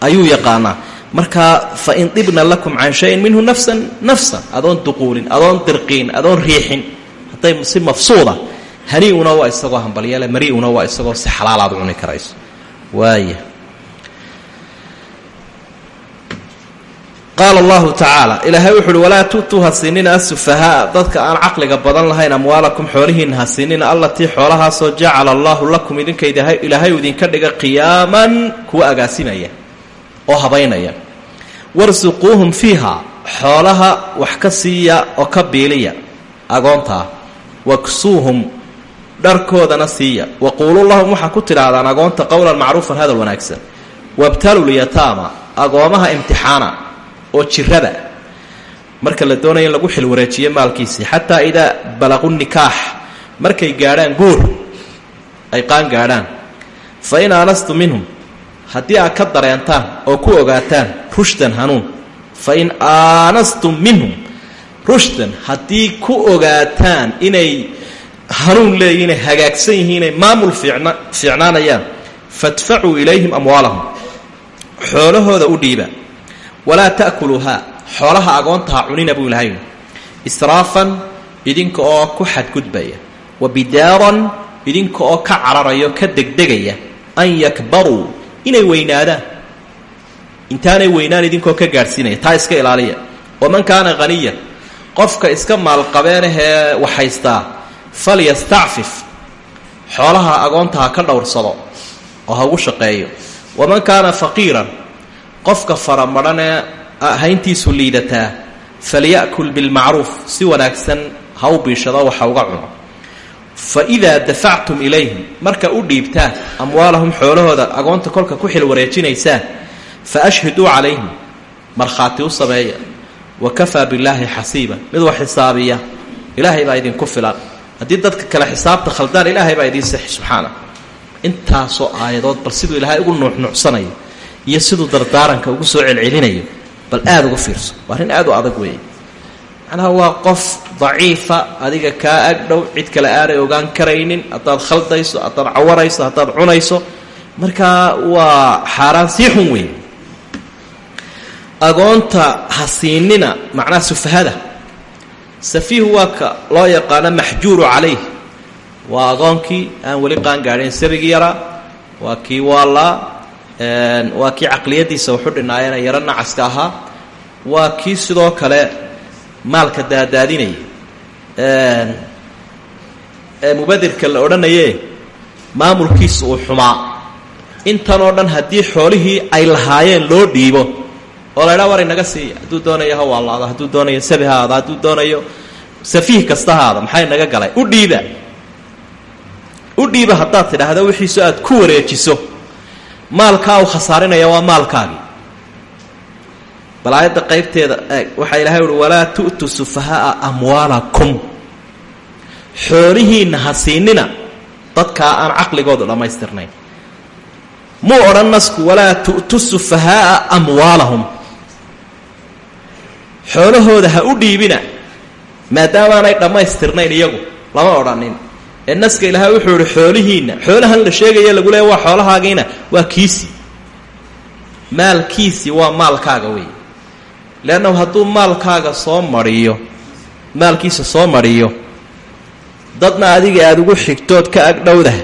ayuu yaqaanaa. Markaa fa in dibna lakum can shayin minhu nafsan nafsan adoon duquulin adoon dirqiin adoon riixin hadday si mafsuuda hanii'una waa isagoo hambalyale mari'una waa isagoo si xalaalaad cuni karayso. Waaya qaala allahu tacaala ilaahay wuxu uhi walaa tu'tuu ha siinina asufahaaa dadka aan caqliga badan lahayn amwaalakum xoolihiinna ha siinina allatii xoolahaasoo jacala allaahu lakum idinka ilaahay idinka dhiga qiyaaman kuwa agaasimaya oo habaynaya warsuquuhum fiiha xoolaha wax ka siiya oo ka biiliya agoontaa waksuuhum dharkoodana siiya waquuluu lahum waxaa ku tidhaahdaan agoonta qowlan macruufan hadal wanaagsan wabtalulyataama agoomaha imtixaana oo jirada marka la doonaya in lagu xilwareejiyo maalkiisii xataa idaa balaqu nikaax markay gaadhaan guur ay qaan gaadhaan. Fa in aanastu minhum haddii aad ka dareentaan oo ku ogaataan rushdan hanuun fa in aanastum minhum rushdan haddii ku ogaataan inay hanuun leeyihiin inay hagaagsan yihiin inay maamul fiicna fiicnaanayaan fadfacuu ilayhim amwaalahum. Xoolahooda u dhiiba walaa ta'kuluuhaa xoolaha agoontaha cunina buu ilahay israafan idinka oo ku xadgudbaya. Wa bidaaran idinka oo ka cararayo ka degdegaya. An yakbaruu inay weynaadaan. Intaanay weynaan idinkoo ka gaadhsiinaya. Taa iska ilaaliya. Waman kaana haniyan qofka iska maalqabeenahee waxhaystaa falyastacfif. Xoolaha agoonta ha ka dhowrsado oo ha ugu shaqeeyo. Waman kaana faqiiran qofka faramadhanee hayntiisu liidataa falya'kul bilmacruuf si wanaagsan ha u biishado waxa uga cuno. Fa idaa dafactum ilayhim marka u dhiibtaan amwaalahum xoolahooda agoonta kolka ku xil wareejinaysaan fa ashhiduu calayhim markhaati u sameeya wa kafaa billaahi xasiiba mid wax xisaabiya ilaahay baa idinku filan. Haddii dadka kale xisaabta khaldaan ilaahay baa idiin sixi subxaana. Intaasoo aayadood bal siduu ilaahay ugu nuuxnuucsanayo iyo siduu dardaaranka ugu soo celcelinayo bal aada uga fiirso. Waa arrin aada u adag weeye. Macnaha waa qof daciifa adiga kaa ag dhow cid kale aanay ogaan karaynin. Haddaad khaldayso haddaad cawarayso haddaad cunayso markaa waa xaaraan sii xun weeye. Agoonta ha siinina macnaha sufahada safiihu waa ka loo yaqaano maxjuuru calayh. Waa agoonkii aan weli qaan gaadhin sabigii yaraa waa kii waallaa waa kii caqliyaddiisa waxu dhinaayana yaro nacaska ahaa. Waa kii sidoo kale maalka daadaadinaya ee mubadirka la odhanaye maamulkiisa uu xumaa. Intanoo dhan haddii xoolihii ay lahaayeen loo dhiibo oo la idhaa war inaga siiya hadduu doonayo ha waalaado hadduu doonayo sabi ha aado hadduu doonayo safiih kasta haada maxay naga galay? U dhiiba. U dhiiba haddaad tidhaahdo wixiiso aad ku wareejiso maalkaa uu khasaarinaya waa maalkaagii. Bal aayadda qaybteeda eeg waxaa ilahay uhi walaa tu'tu sufaha'a amwaalakum. Xoolihiinna ha siinina dadkaa aan caqligoodu dhammaystirnayn. Muu odhan nasku walaa tu'tu sufaha'a amwaalahum. Xoolahooda ha u dhiibina maadaamaanay dhammaystirnayn iyagu lama odhanin ee naska wuxuu ihi xoolihiinna xoolahan la sheegaya lagu leeya waa xoolahaagiina waa kiisii maalkiisii waa maalkaaga wey leannahu hadduu maalkaaga soo mariyo maalkiisa soo mariyo dadna adiga aada ugu xigtood ka ag dhowdah.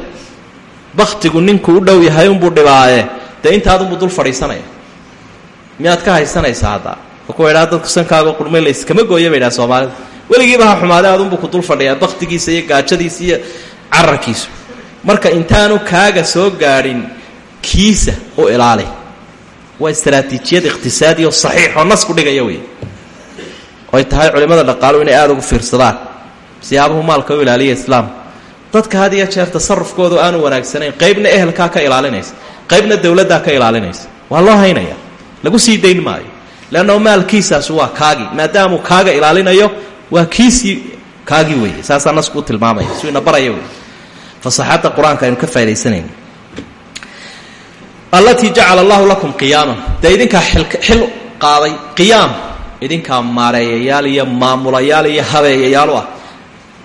Baktigu ninku u dhow yahay unbuu dhibaaye. Dee intaadunbuu dul fadhiisanaya. Miyaad ka haysanaysaa hadda? Kuwa idhaha dadku sankaaga qurmay layskama gooya bay idhaha soomaalida weligiiba ha xumaade adunbuu ku dul fadhiyaa baktigiisa iyo gaajadiisa iyo cararkiisu. Marka intaanu kaaga soo gaadhin kiisa u ilaali. Waa istaraatiijiyad iqhtisaadi oo saxiix oo nas ku dhigaya wey oy tahay culimmada dhaqaalu inay aada ugu fiirsadaan siyaabuhu maalka u ilaaliya islaamka dadka had jeer tasarufkoodu aanu wanaagsanayn qaybna ehelkaa ka ilaalinaysa qaybna dowladdaa ka ilaalinaysa. Waa loo haynaya lagu sii dayn maayo. Leannao maalkiisaas waa kaagii maadaamuu kaaga ilaalinayo waa kiisii kaagii weeye saasaa nasku u suu ina baraya wey fasaxadda qur'aanka ka faa'idaysanayna allatii jacala allahu lakum qiyaaman. Dee idinkaa xil qaaday qiyaam. Idinkaa maareeyayaal iyo maamulayaal iyo habeeyayaal u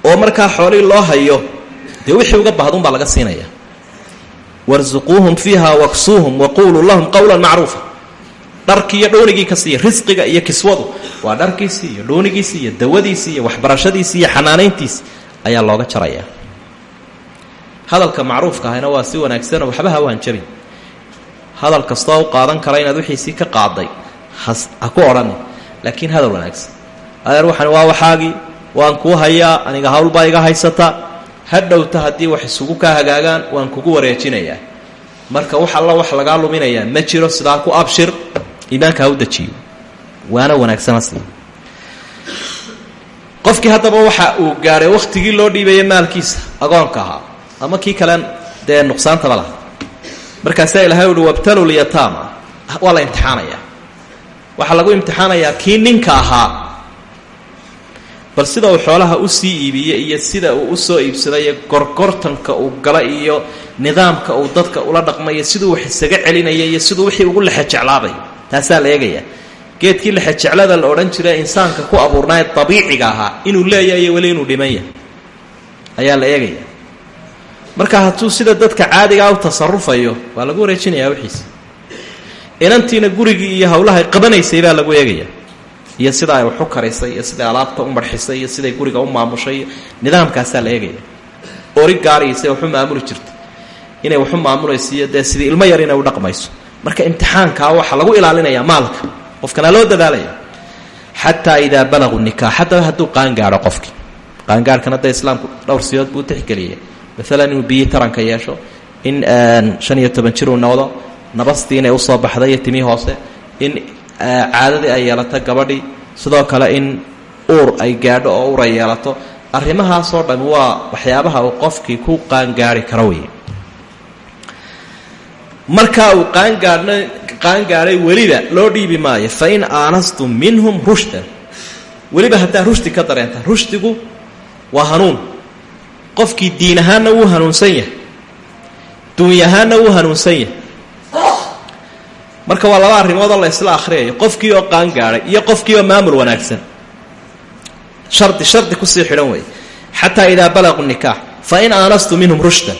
oo markaa xoolihii loo hayo dee wixii uga bahdun baa laga siinaya. Warsuquuhum fiiha waksuuhum waquuluu lahum qowlan macruufa dharkii iyo dhownigii ka siiya risqiga iyo kiswadu. Waa dharkiisii iyo dhoonigiisii iyo dawadiisii iyo waxbarashadiisii iyo xanaanayntiisi ayaa looga jarayaa hadalka macruufka ahayna waa si wanaagsanoo waxba ha waan jabin hadal kastoo u qaadan kara inaad wixiisii ka qaaday ha ku odhanin laakiin hadal wanaagsan. Adeer waxani waa waxaagii waan kuu hayaa aniga hawlbaa iga haysata. Ha dhowta haddii wax isugu kaa hagaagaan waan kugu wareejinayaa. Marka wax alla wax lagaa luminayaa ma jiro sidaa ku abshir iimaanka ha u dejiyo waana wanaagsana sii qofkii haddaba waxa uu gaadhay wakhtigii loo dhiibaya maalkiisa agoonka ahaa ama kii kale dee nuqsaantaba laha markaasaa ilahay uhi wabtalu lyataama waa la imtixaanayaa. Waxaa lagu imtixaanayaa kii ninka ahaa. Bal sida uu xoolaha u sii iibiyey iyo sida uu u soo iibsadayo gorgortanka uu gala iyo nidaamka uu dadka ula dhaqmayo siduu wax isaga celinaya iyo siduu wixii ugu lexejeclaabay taasaa la eegayaa geedkii lexejeclada la odhan jira insaanka ku abuurnaaye dabiiciga ahaa inuu leeyahay weli inuu dhiman ayaa la eegayaa marka hadduu sida dadka caadigaa u tasarufayo waa lagu wareejinayaa wixiisa. Inantiina gurigii iyo hawlahay qabanaysay baa lagu eegayaa iyo sida ay waxu karisay iyo siday alaabta u marxisay iyo siday guriga u maamushay nidaamkaasaa la eegaya. Ori gaariysa waxu maamuli jirta inay waxu maamulayso iyo dee sidii ilmo yar inay u dhaqmayso marka imtixaankaa waxaa lagu ilaalinayaa maalka qofkana loo dadaalaya xataa idaa balaguu nikaax haddaba hadduu qaangaadho qofkii qaangaarhkana dee islaamku dhowr siyood buu tixgeliyay maalan inuu biyii taranka yeesho in shan iyo toban jir uu noqdo nabastii inay u soo baxda iyo timii hoose in caadadii ay yeelato gabadhii sidoo kale in uur ay gaadho oo uur ay yeelato arrimahaasoo dhami waa waxyaabaha uu qofkii ku qaangaari karo wey markaa uu qaangaadhay weliba loo dhiibi maayo. Fa in aanastum minhum rushdan weliba haddaa rushdi ka dareenta rushdigu waa hanuun. Qofkii diin ahaanna wuu hanuunsan yahay. Duunyahaanna wuu hanuunsan yahay. Marka waa laba arrimoodoo la isla akhriyayo. Qofkii oo qaangaadhay iyo qofkii oo maamul wanaagsan. Shardi shardi ku sii xidhan weeye. Xataa idaa balaquu nikaax. Fa in aanastu minhum rushdan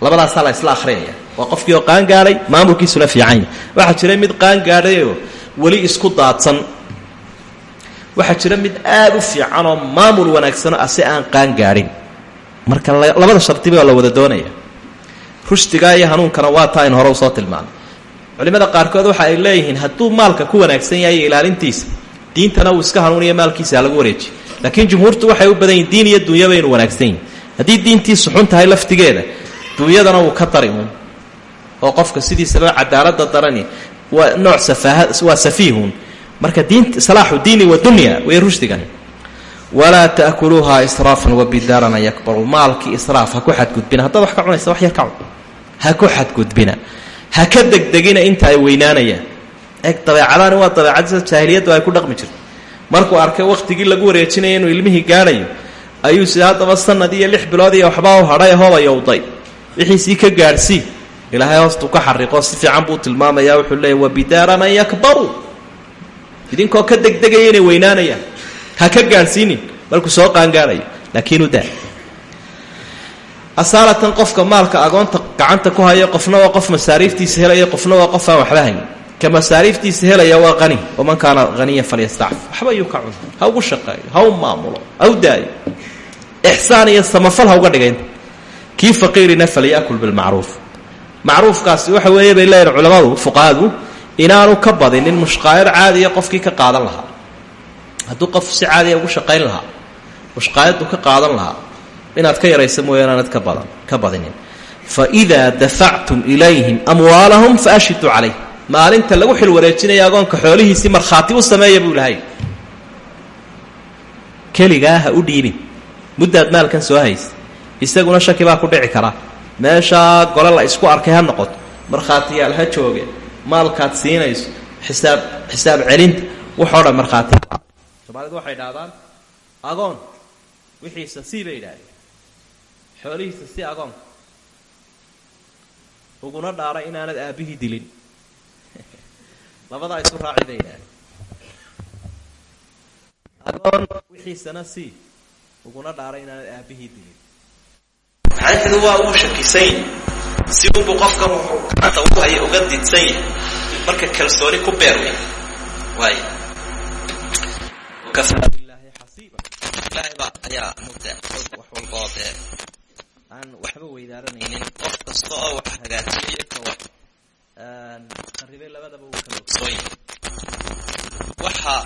labadaasaa la isla akhriyaya waa qofkii oo qaangaadhay maamulkiisuna fiican yahy waxaa jira mid qaangaadhayoo weli isku daadsan. Waxaa jira mid aada u fiican oo maamul wanaagsano ah si aan qaangaadhin marka labada shardiba la wada doonaya. Rushdigaa iyo hanuunkana waa taa in hore u soo tilmaamay culimada qaarkood waxa ay leeyihiin hadduu maalka ku wanaagsan yahay iyo ilaalintiisa diintana uu iska hanuuniyo maalkiisa ha lagu wareejiyo laakiin jumhuurtu waxay u badan yihiin diin iyo dunyaba inuu wanaagsan yihiin haddii diintiisu xun tahay laftigeeda dunyadana wuu ka dari uun oo qofka sidiisaba cadaalada darani waa nooc waa safiihun. Marka diin salaaxu diini wa dunya way rushdigani walaa ta'kuluuha israafan wabidaaran an yakbaru. Maalkii israaf ha ku xadgudbina. Haddaad wax ka cunaysa wax yar ka cun. Ha ku xadgudbina. Ha ka degdegina inta ay weynaanayaan. Eg dabeecadaani waa dabeecad jaahiliyaddu ay ku dhaqmi jirto markuu arkay wakhtigii lagu wareejinaya inuu ilmihii gaadhayo ayuu si haddaba sanad iyo lix bilood iyo waxbaa u hadhay hobayowday wixiisii ka gaadhsii ilaahay hoostuu ka xariqo si fiican buu tilmaamaya wuxuu leeyay wabidaaran an yakbaruu idinkoo ka degdegaya inay weynaanayaan. Ha ka gaadhsiinin markuu soo qaangaadhayo. Laakiin u daa asaalatan qofka maalka agoonta gacanta ku haya qofna waa qof masaariiftiisa helaya qofna waa qof aan waxba hayn. Ka masaariiftiisa helaya waa qani. Waman kaana haniyan falyastacf. Waxba yuu ka cun ha ugu shaqeeyo ha u maamulo ha u daayo. Ixsaan iyo samafal ha uga dhigaynta kii faqiirina falyakul bilmacruuf macruufkaasi waxa weeye bay leeyihiin culammadu fuqahadu inaanu ka badinin mushqaayad caadiya qofkii ka qaadan lahaa. Hadduu qof si caadiya ugu shaqayn lahaa mushqaayaddu ka qaadan lahaa inaad ka yaraysa mooya inaanad ka badan ka badinin. Fa idaa dafactum ilayhim amwaalahum fa ashhiduu calayh. Maalinta lagu xil wareejinaya agoonka xoolihiisii markhaati u sameeya buu ilahay keligaa ha u dhiibin. Muddaad maalkan soo haysa isaguna shaki baa ku dhici karaa meeshaa gole la isku arkay ha noqoto. Markhaatiyaal ha jooge. Maalkaad siinayso xisaab xisaab celinta. Waxoo dhan markhaati. Soomaalidu waxay idhahdaan agoon. Wixiisa sii bay idhaahdeen. Xoolihiisa si agoonka uguna dhaaray inaanad aabbihii dilin. Labadaa isu raaci bay idhaahdeen. Agoon wixiisana sii. Uguna dhaaray inaanad aabbihii dilin maxaytadu waa uu shakisany si unbuu qofkan wuxuu gacanta ugu haya uga didsan yahay marka kalsooni ku beer wey waay aan waxba weydaaranaynin qof kasta oo wax hagaajiyay ka wax qaribay labadaba uu kala ogsoon yahay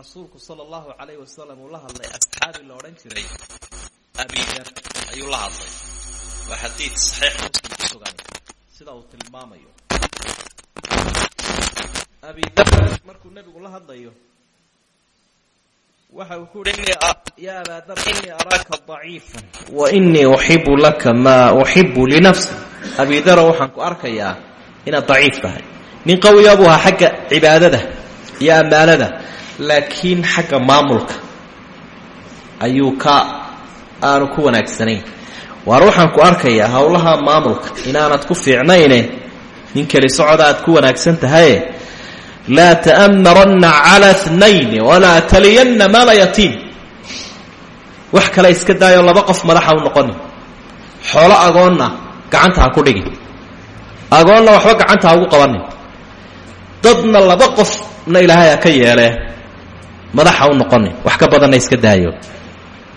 rasuulku sala allahu calayhi wasalam uu la hadlay asxaabi la odhan jiray abidar ayuu la hadlay waa xadiid saxiix muslim ku sugan. Sida uu tilmaamayo. Abidar markuu nebigu la hadlayo waxa uu ku uhi ya abaadar inii araaka daciifan wa inii uxibu laka maa uxibu linafsi abidaro waxaan ku arkayaa inaad daciif tahay. Nin qawiya buu ahaa xagga cibaadada iyo ammaanada laakiin xagga maamulka. Ayuu ka aanu ku wanaagsanayn waar waxaan ku arkayaa howlaha maamulka inaanad ku fiicnayne nin keli socoda aad ku wanaagsan tahaye laa ta'maranna cala tnayn walaa taliyanna maala yatiim wax kale iska daayoo laba qof madaxa u noqonin xoolo agoonna gacanta ku dhigin agoonna waxba gacanta ugu qabanin dadna laba qofna ilaahay ha ka yeelee madaxa u noqonin wax ka badanna iska daayo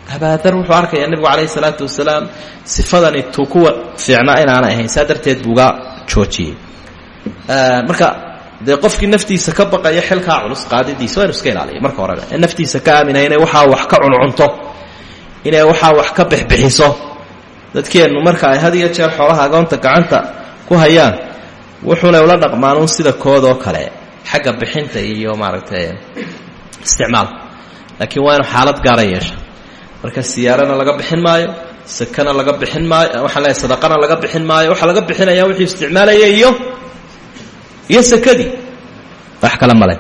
abaadar wuxuu arkayaa nebigu calayhi salaatu wasalaam sifadani tuu kuwa fiicnaa inaanay ahayn saa darteed buuga joojiyey. Marka dee qofkii naftiisa ka baqaya xilkaa culus qaadidiisa waa iska ilaaliya marka horeba ee naftiisa ka aaminaya inay waxaa wax ka cuncunto inay waxaa wax ka bixbixiso. Dadkeennu marka ay had iyo jeer xoolaha agoonta gacanta ku hayaan wuxuunay ula dhaqmaanuun sida koodoo kale xagga bixinta iyo maaragtay isticmaalka laakiin waa inu xaalad gaara yeesha marka siyaarana laga bixin maayo sakana laga bixin maayo waxaan leeyahay sadaqana laga bixin maayo waxaa laga bixinaya wixii isticmaalaya iyo iyo sakadii. Wax kale male.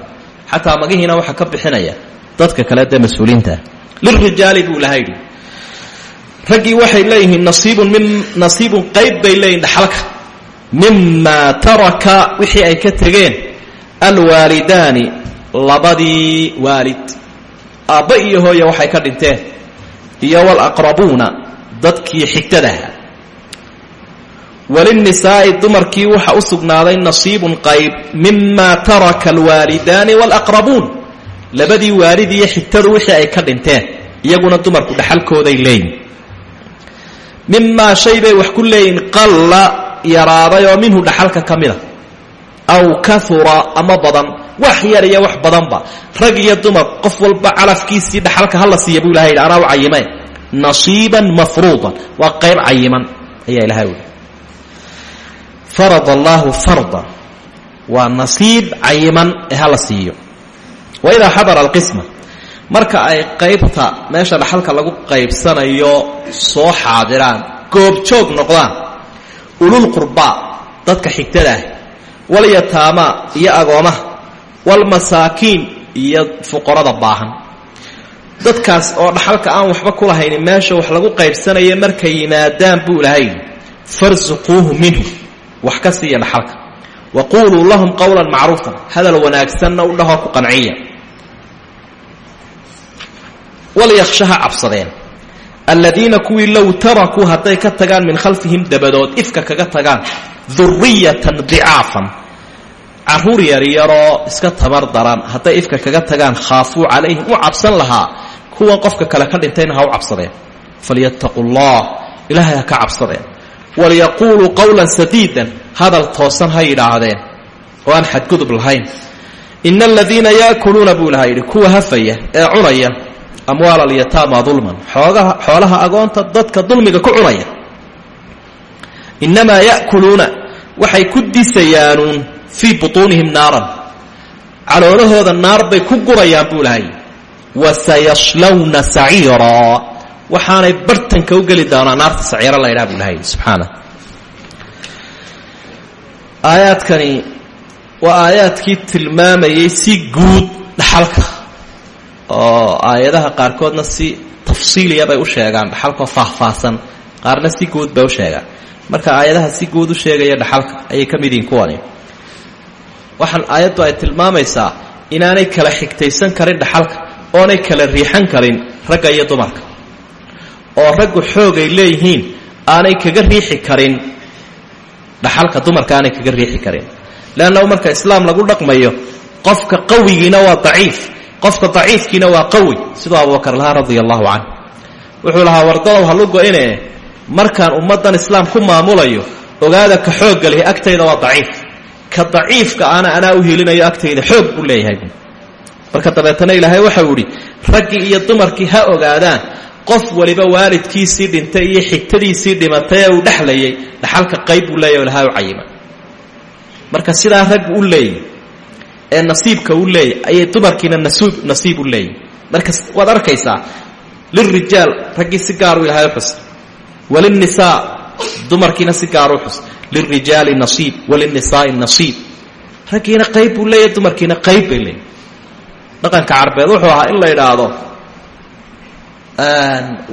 Xataa magihiina waxaa ka bixinaya. Dadka kale dee mas'uuliyiintaa lirijaali buu ilaha yidhi. Raggii waxay leeyihiin nasiibun min nasiibun qayb bay leeyihiin dhaxalka. Mima taraka wixii ay ka tegeen alwaalidaani labadii waalid. Aabba iyo hooya waxay ka dhinteen iyo walaqrabuuna dadkii xigtadaha. Walinisaa'i dumarkii waxa u sugnaaday nasiibun qayb mima taraka alwaalidaani walaqrabuun labadii waalid iyo xigtadu wixii ay ka dhinteen iyaguna dumarku dhaxalkooday leeyihiin mimaa shay bay wax ku leeyihiin qalla yaraaday oo minhu dhaxalka ka mida. Aw kahura ama badan wax yar iyo wax badanba. Rag iyo dumar qof walba calafkiisii dhaxalka hala siiya buu ilahay yidhi anaa u cayime nasiiban mafruudan. Waa qayb cayiman ayaa ilahay wuli farad allaahu fardan waa nasiib cayiman ee hala siiyo. Wa idaa xadara alqisma marka ay qaybta meesha dhaxalka lagu qaybsanayo soo xaadiraan goobjoog noqdaan ulul qurbaa dadka xigtada ah walyataamaa iyo agoomaha walmasaakiin iyo fuqarada baahan. Dadkaas oo dhaxalka aan waxba ku lahaynin meesha wax lagu qaybsanaya markay yimaadaan buu ilahay farsuquuhu minhu. Wax ka siiya dhaxalka. Wa quuluu lahum qowlan macruufan. Hadal wanaagsanna u dhahoo ku qanciya. Walyakhshaha cabsadeen. Aladiina kuwii low tarakuu hadday ka tagaan min khalfihim dabadood ifka kaga tagaan duriyatan dicaafan carruur yaryaroo iska tabar daran. Hadday ifka kaga tagaan khaafuu calayhim u cabsan lahaa. Kuwan qofka kale ka dhintayna ha u cabsadeen. Falyattaquu llah ilaahay ha ka cabsadeen. Walyaquuluu qowlan hadal toosan ha yidhaahdeen. Oo aan xadgudub lahayn. Ina aladiina yaakuluuna buu ilaha yidhi kuwa hafaya ee cunaya amwaal alyataama dulman. Xoogaha xoolaha agoonta dadka dulmiga ku cunaya. Innamaa ya'kuluuna waxay ku disayaanuun fii butuunihim naaran. Caloolahooda naar bay ku gurayaan buu ilahay wa sayaslawna saciiraa waxaanay bartanka u geli doonaa naarta saciiro la ydhaha buu ilahay subxaana. Aayaadkani waa aayaadkii tilmaamayay si guud dhaxalka oo aayadaha qaarkoodna si tafsiiliya bay u sheegaan dhaxalkoo faahfaahsan qaarna si guud bay u sheegaan. Marka aayadaha si guud u sheegaya dhaxalka ayay ka mid kuwani waxaan aayaddu ay tilmaamaysaa inaanay kala xigtaysan karin dhaxalka oonay kala riixan karin ragga iyo dumarka. Oo raggu xoogay leeyihiin aanay kaga riixi karin dhaxalka dumarka aanay kaga riixi karin. Leannahu marka islaam lagu dhaqmayo qofka qawigiina waa daciif qofka daciifkiina waa qawi. Siduu abubakar lahaa radia allahu canh wuxuu lahaa wardadow halugo-ine markaan ummaddan islaam ku maamulayo ogaada ka xoogga lihi agtayda waa daciif ka daciifka ana anaa u helinayo agtayda xoog buu leeyahay. Marka dabeetana ilaahay waxau idhi raggii iyo dumarkii ha ogaadaan qof waliba waalidkiisii dhintay iyo xigtadiisii dhimatay ee uu dhexlayay dhaxalka qayb buu leeyahy ilahay u cayima. Marka sidaa raggu u leeyahy ee nasiibka u leeyahy ayay dumarkiina nasuub nasiib u leeyahy marka waad arkaysaa lilrijaal raggii si gaaru ilahay u xus walilnisaa dumarkiina si gaaru xus. Lilrijaali nasiib walilnisaai nasiib. Raggiina qayb buu leeyahy dumarkiina qayb bay leeyahy dhaqanka carbeed wuxuu ahaa in la idhaahdo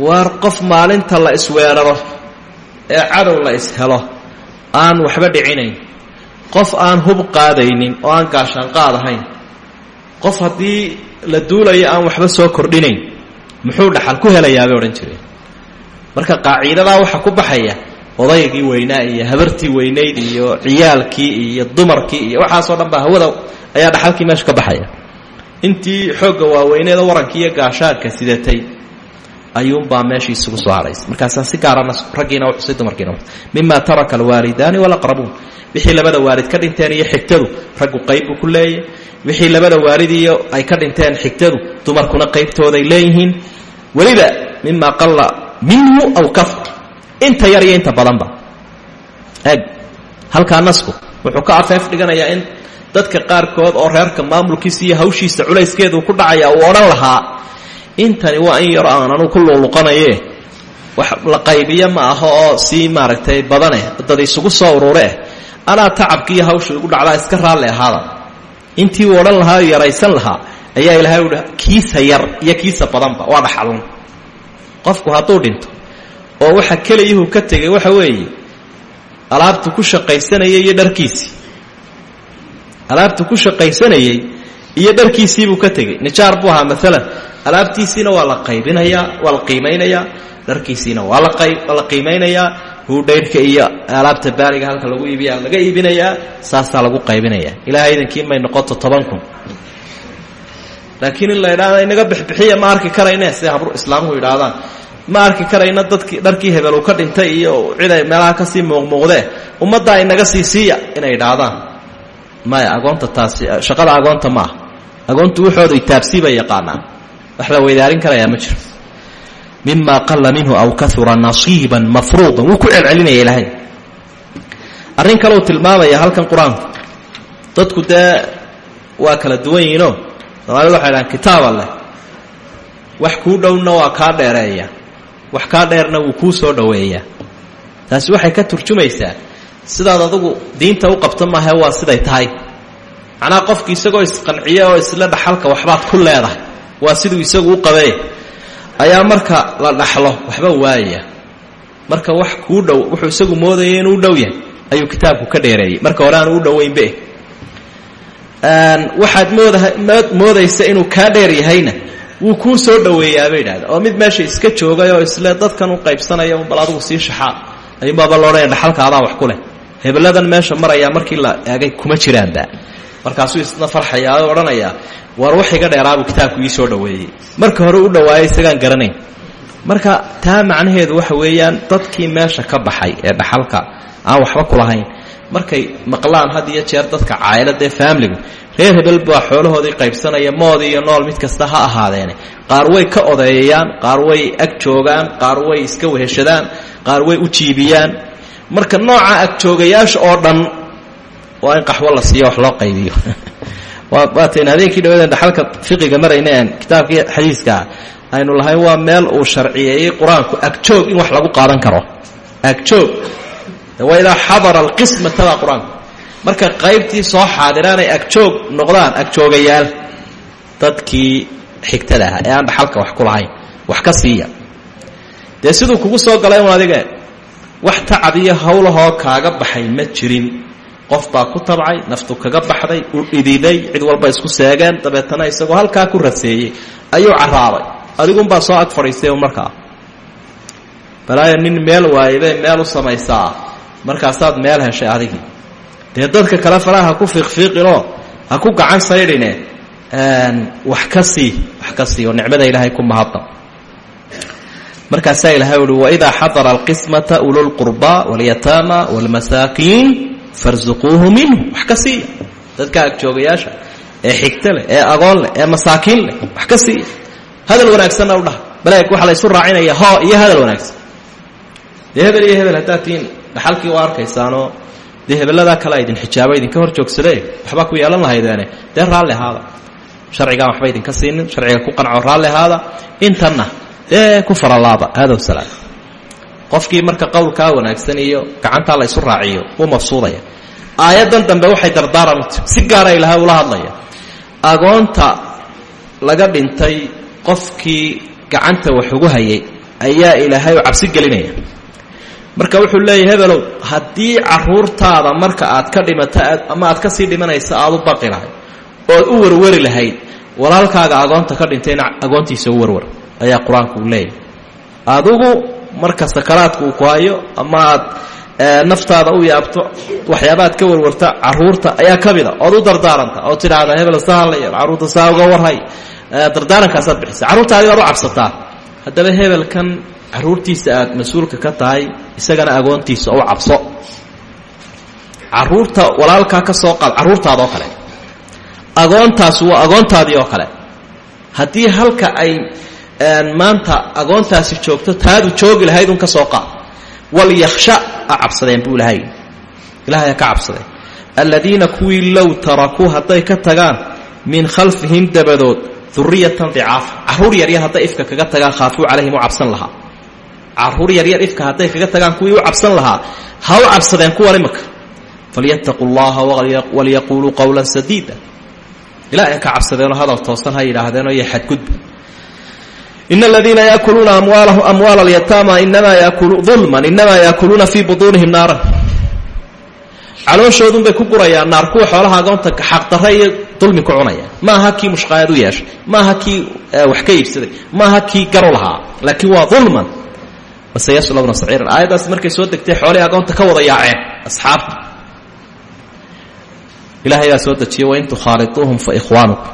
waar qof maalinta la isweeraro ee cadow la ishelo aan waxba dhicinayn. Qof aan hub qaadaynin oo aan gaashaan qaad ahayn qof haddii la duulayo aan waxba soo kordhinayn. Muxuu dhaxal ku helayaa bay odhan jireen. Marka qaaciidadaa waxaa ku baxaya odaygii weynaa iyo habartii weynayd iyo ciyaalkii iyo dumarkii iyo waxaasoo dhan baa hawada ayaa dhaxalkii meesha ka baxaya. Intii xoogga waaweyneeda warankii iyo gaashaadka sidatay ayuunbaa meeshii isugu soo hadhaysa markaasaa si gaarana raggiina uxusay dumarkiina. Mima taraka alwaalidaani walaqrabuun. Wixii labada waalid ka dhinteen iyo xigtadu raggu qayb buu ku leeyahy wixii labada waalid iyo ay ka dhinteen xigtadu dumarkuna qaybtooday leeyihiin. Weliba mima qalla minhu aw kafr inta yar iyo inta badanba eg halkaa nasku wuxuu ka afeef dhiganayaa in dadka qaarkood oo reerka maamulkiisa iyo hawshiisa culayskeedu ku dhacaya uu odhan lahaa intani waa in yaro aan ku luqluqanaye wax la qaybiyo ma aho oo sii maaragtay badane dad isugu soo urureeh anaa tacabkiiyo hawsha igu dhacdaa iska raalli ahaada. Intii uu odhan yaraysan lahaa ayaa ilaahay uhi kiisa yar iyo kiisa badanba waa dhaxalun qofku hadduu dhinto oo waxa keliyuhu ka tegay waxa weeye alaabtu ku shaqaysanayay iyo dharkiisii. Alaabtu ku shaqaysanayey iyo dharkiisiibuu ka tegey nijaar buu ahaa maalan alaabtiisiina waa la qaybinayaa waa la qiimaynayaa dharkiisiina waa la qayb waa la iyo alaabta baaliga halka lagu iibiya laga iibinayaa saasaa lagu qaybinayaa ilahay idankii may noqoto toban kun. Laakiin in la idhaahda inaga bixbixiya ma arki karayne habru islaamuhu idhaahdaan ma arki karayna dadkii dharkii hebel uu ka dhintay iyo cid ay meelaha ka sii muuqmuuqdee ummaddaa inaga sii siiya inay idhaahdaan maya agoonta taasi shaqada agoonta maaha agoontu wuxooda itaabsii bay yaqaanaan. Wax weydaarin karayaa ma jiro. Mima qala minhu aw kaura nasiiban mafruudan. Wuu ku celcelinaya ilaahay. Arrin kaleu tilmaamaya halkan qur'aanku. Dadku dee waa kala duwan yihiinoo soomaalida waxay dhahaan kitaaba leh wax kuu dhowna waa kaa dheereeya wax kaa dheerna wuu kuu soo dhoweeyaa. Taasi waxay ka turjumaysaa sidaad adugu diinta u qabto maahae waa siday tahay. Macnaha qofki isagoo isqanciya oo isla dhaxalka waxbaad ku leedahay waa siduu isagu u qabee. Ayaa marka la dhaxlo waxba waayaya marka wax kuu dhow wuxuu isagu moodaya inuu dhow yahay ayuu kitaabku ka dheereeyey. Marka hore aanu u dhoweynbe. Waxaad moodaha moodaysa inuu kaa dheer yahayna wuu kuu soo dhoweeyaa bay idhahda oo mid meesha iska joogay oo isle dadkan u qaybsanaya un bal adugu sii shaxaa ayuunbaaba loodhanaya dhaxalka adaa wax ku leh. Hebeladan meesha marayaa markii la eegay kuma jiraanba. Markaasuu isna farxayaa oo odhanayaa war wax iga dheeraabuu kitaabku ii soo dhoweeyey. Marka hore u dhawaayay isagaan garanayn. Marka taa macnaheedu waxa weeyaan dadkii meesha ka baxay ee dhaxalka aan waxba kulahayn markay maqlaan had iyo jeer dadka caailadaee faamiligu reer hebel baa xoolahoodii qaybsanaya mood iyo nool mid kasta ha ahaadeene. Qaar way ka odeeyayaan qaar way ag joogaan qaar way iska weheshadaan qaar way u jiibiyaan. Marka nooca agjoogayaasha oo dhan waa in qaxwo la siiyo wax loo qaybiyo. Waatayn habeenkii dhawaden dhaxalka fiqiga marayna aan kitaabkii xadiiskaa aynu lahayn waa meel uu sharciyeeyey qur'aanku agjoog in wax lagu qaadan karo. Agjoog wa idaa xadara alqismata baa qur'aanku marka qaybtii soo xaadiraan ay agjoog noqdaan agjoogayaal dadkii xigtada ahaa ee aan dhaxalka wax ku lahayn wax ka siiya. Dee siduu kugu soo galay un adiga? Wax tacab iyo hawlahoo kaaga baxay ma jirin. Qof baa ku tabcay naftu kaga baxday u dhididay cid walba isku seegeen dabeetana isagoo halkaa ku raseeyey. Ayuu caraabay adigunbaa soo ag fadhiistay markaa. Balaayo nin meel waayabee meel u samaysaa. Markaasaad meel heshay adigii dee dadka kale falaha ha ku fiiqfiiqinoo ha ku gacan saydhine wax ka sii wax ka sii oo nicmada ilaahay ku mahadda markaasaa ilahay uhi waidaa xadara alqismata ululqurbaa walyataama waalmasaakiin farsuquuhu minhu. Wax ka siiya dadka agjoogayaasha ee xigta leh ee agoon leh ee masaakiin leh wax ka siiya hadal wanaagsanna u dhaha. Baleeg waxaa la ysu raacinaya hoo iyo hadal wanaagsan. Dee hebel iyo hebel haddaad tihiin dhaxalkii u arkaysaanoo dee hebeladaa kale idin xijaaba idinka hor joogsadee waxbaa ku yeelan lahaydeene dee raalli ahaada. Sharcigaan waxba idinka siinin sharciga ku qanco raalli ahaada. Intanna dee ku faralaaba. Aadaw salaam. Qofkii marka qowlkaa wanaagsan iyo gacantaa la ysu raaciyo wuu mafsuudaya aayaddan dambe waxay dardaaramta si gaara ilahay ula hadlaya. Agoonta laga dhintay qofkii gacanta wax ugu hayay ayaa ilaahay u cabsi gelinaya marka wuxuu leeyahy hebelow haddii caruurtaada marka aad ka dhimata ama aad ka sii dhimanaysa aad u baqi lahayd ood u warwari lahayd walaalkaaga agoonta ka dhintayna agoontiisa u warwar ayaa qur'aanku uu leeyahay. Adigu marka sakaraadka uu ku hayo ama aad naftaada u yaabto waxyaabaad ka warwarta carruurta ayaa ka mida ood u dardaaranta ood tidhaahdaa hebel sahal iyo carruurta saa uga warhay dardaarankaasaad bixisa. Carruurta adigaad u cabsataa. Haddaba hebelkan carruurtiisa aada mas'uulka ka tahay isagana agoontiisa u cabso. Carruurta walaalkaa ka soo qaad carruurtaada kale. Agoontaas waa agoontaadii oo kale. Haddii halka ay maanta agoontaasi joogto taadu joogi lahayd un ka soo qaad. Walyakhsha a cabsadeen buu ilahay ilahay ka cabsadeen. Aladiina kuwii low tarakuu hadday ka tagaan min khalfihim dabadood duriyatan dicaafa. Carruur yaryar hadday ifka kaga tagaan khaafuu calayhim u cabsan lahaa carruur yaryar ifka hadday kaga tagaan kuwii u cabsan lahaa. Ha u cabsadeen kuwan imaka falyataquu llaha walyaquuluu qowlan sadiida. Ilaahay ka cabsadeenoo hadal toosan ha yidhaahdeenoo iyo xadgudba in aladiina yaakuluuna amwaala alyataama inamaa yaakulu ulman inamaa yaakuluuna fii buduunihim naaran. Calooshoodunbay ku gurayaan naar kuwa xoolaha agoonta xaqdarre iyo ku cunaya ma aha kii mushqaayad u yeeshay ma aha kii wax ka iibsaday ma aha kii garu lahaa laakiin waa ulman waseyaslawna saciiran aayaddaas markay soo degtay xoolihii agoonta ka wada yaaceen asxaabta. Ilaahay baa soo dejiyey wain tukhaaliuuhum fa ikhwaanukum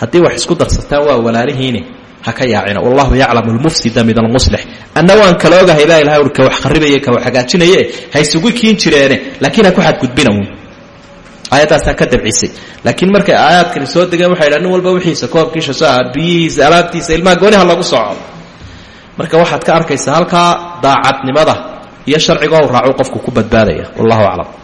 haddii wax isku darsataan waa walaalihiine ha ka yaacina wallahu yaclamu lmufsida min almuslix anna waan kala ogahay baa ilahay ui ka wax kharribaye ka wax hagaajinaye ha isugu kiin jireene laakiin ha ku xadgudbina uun aayaddaasaa ka dabcisay. Laakiin markay aayaadkani soo degeen waxay dhaha nin walba wixiisa aha biyihiisa alaabtiisa ilmaha gooniha lagu soco marka waxaad ka arkaysaa halkaa daacadnimada iyo sharciga u raacu qofku ku badbaadaya. Wallahu aclam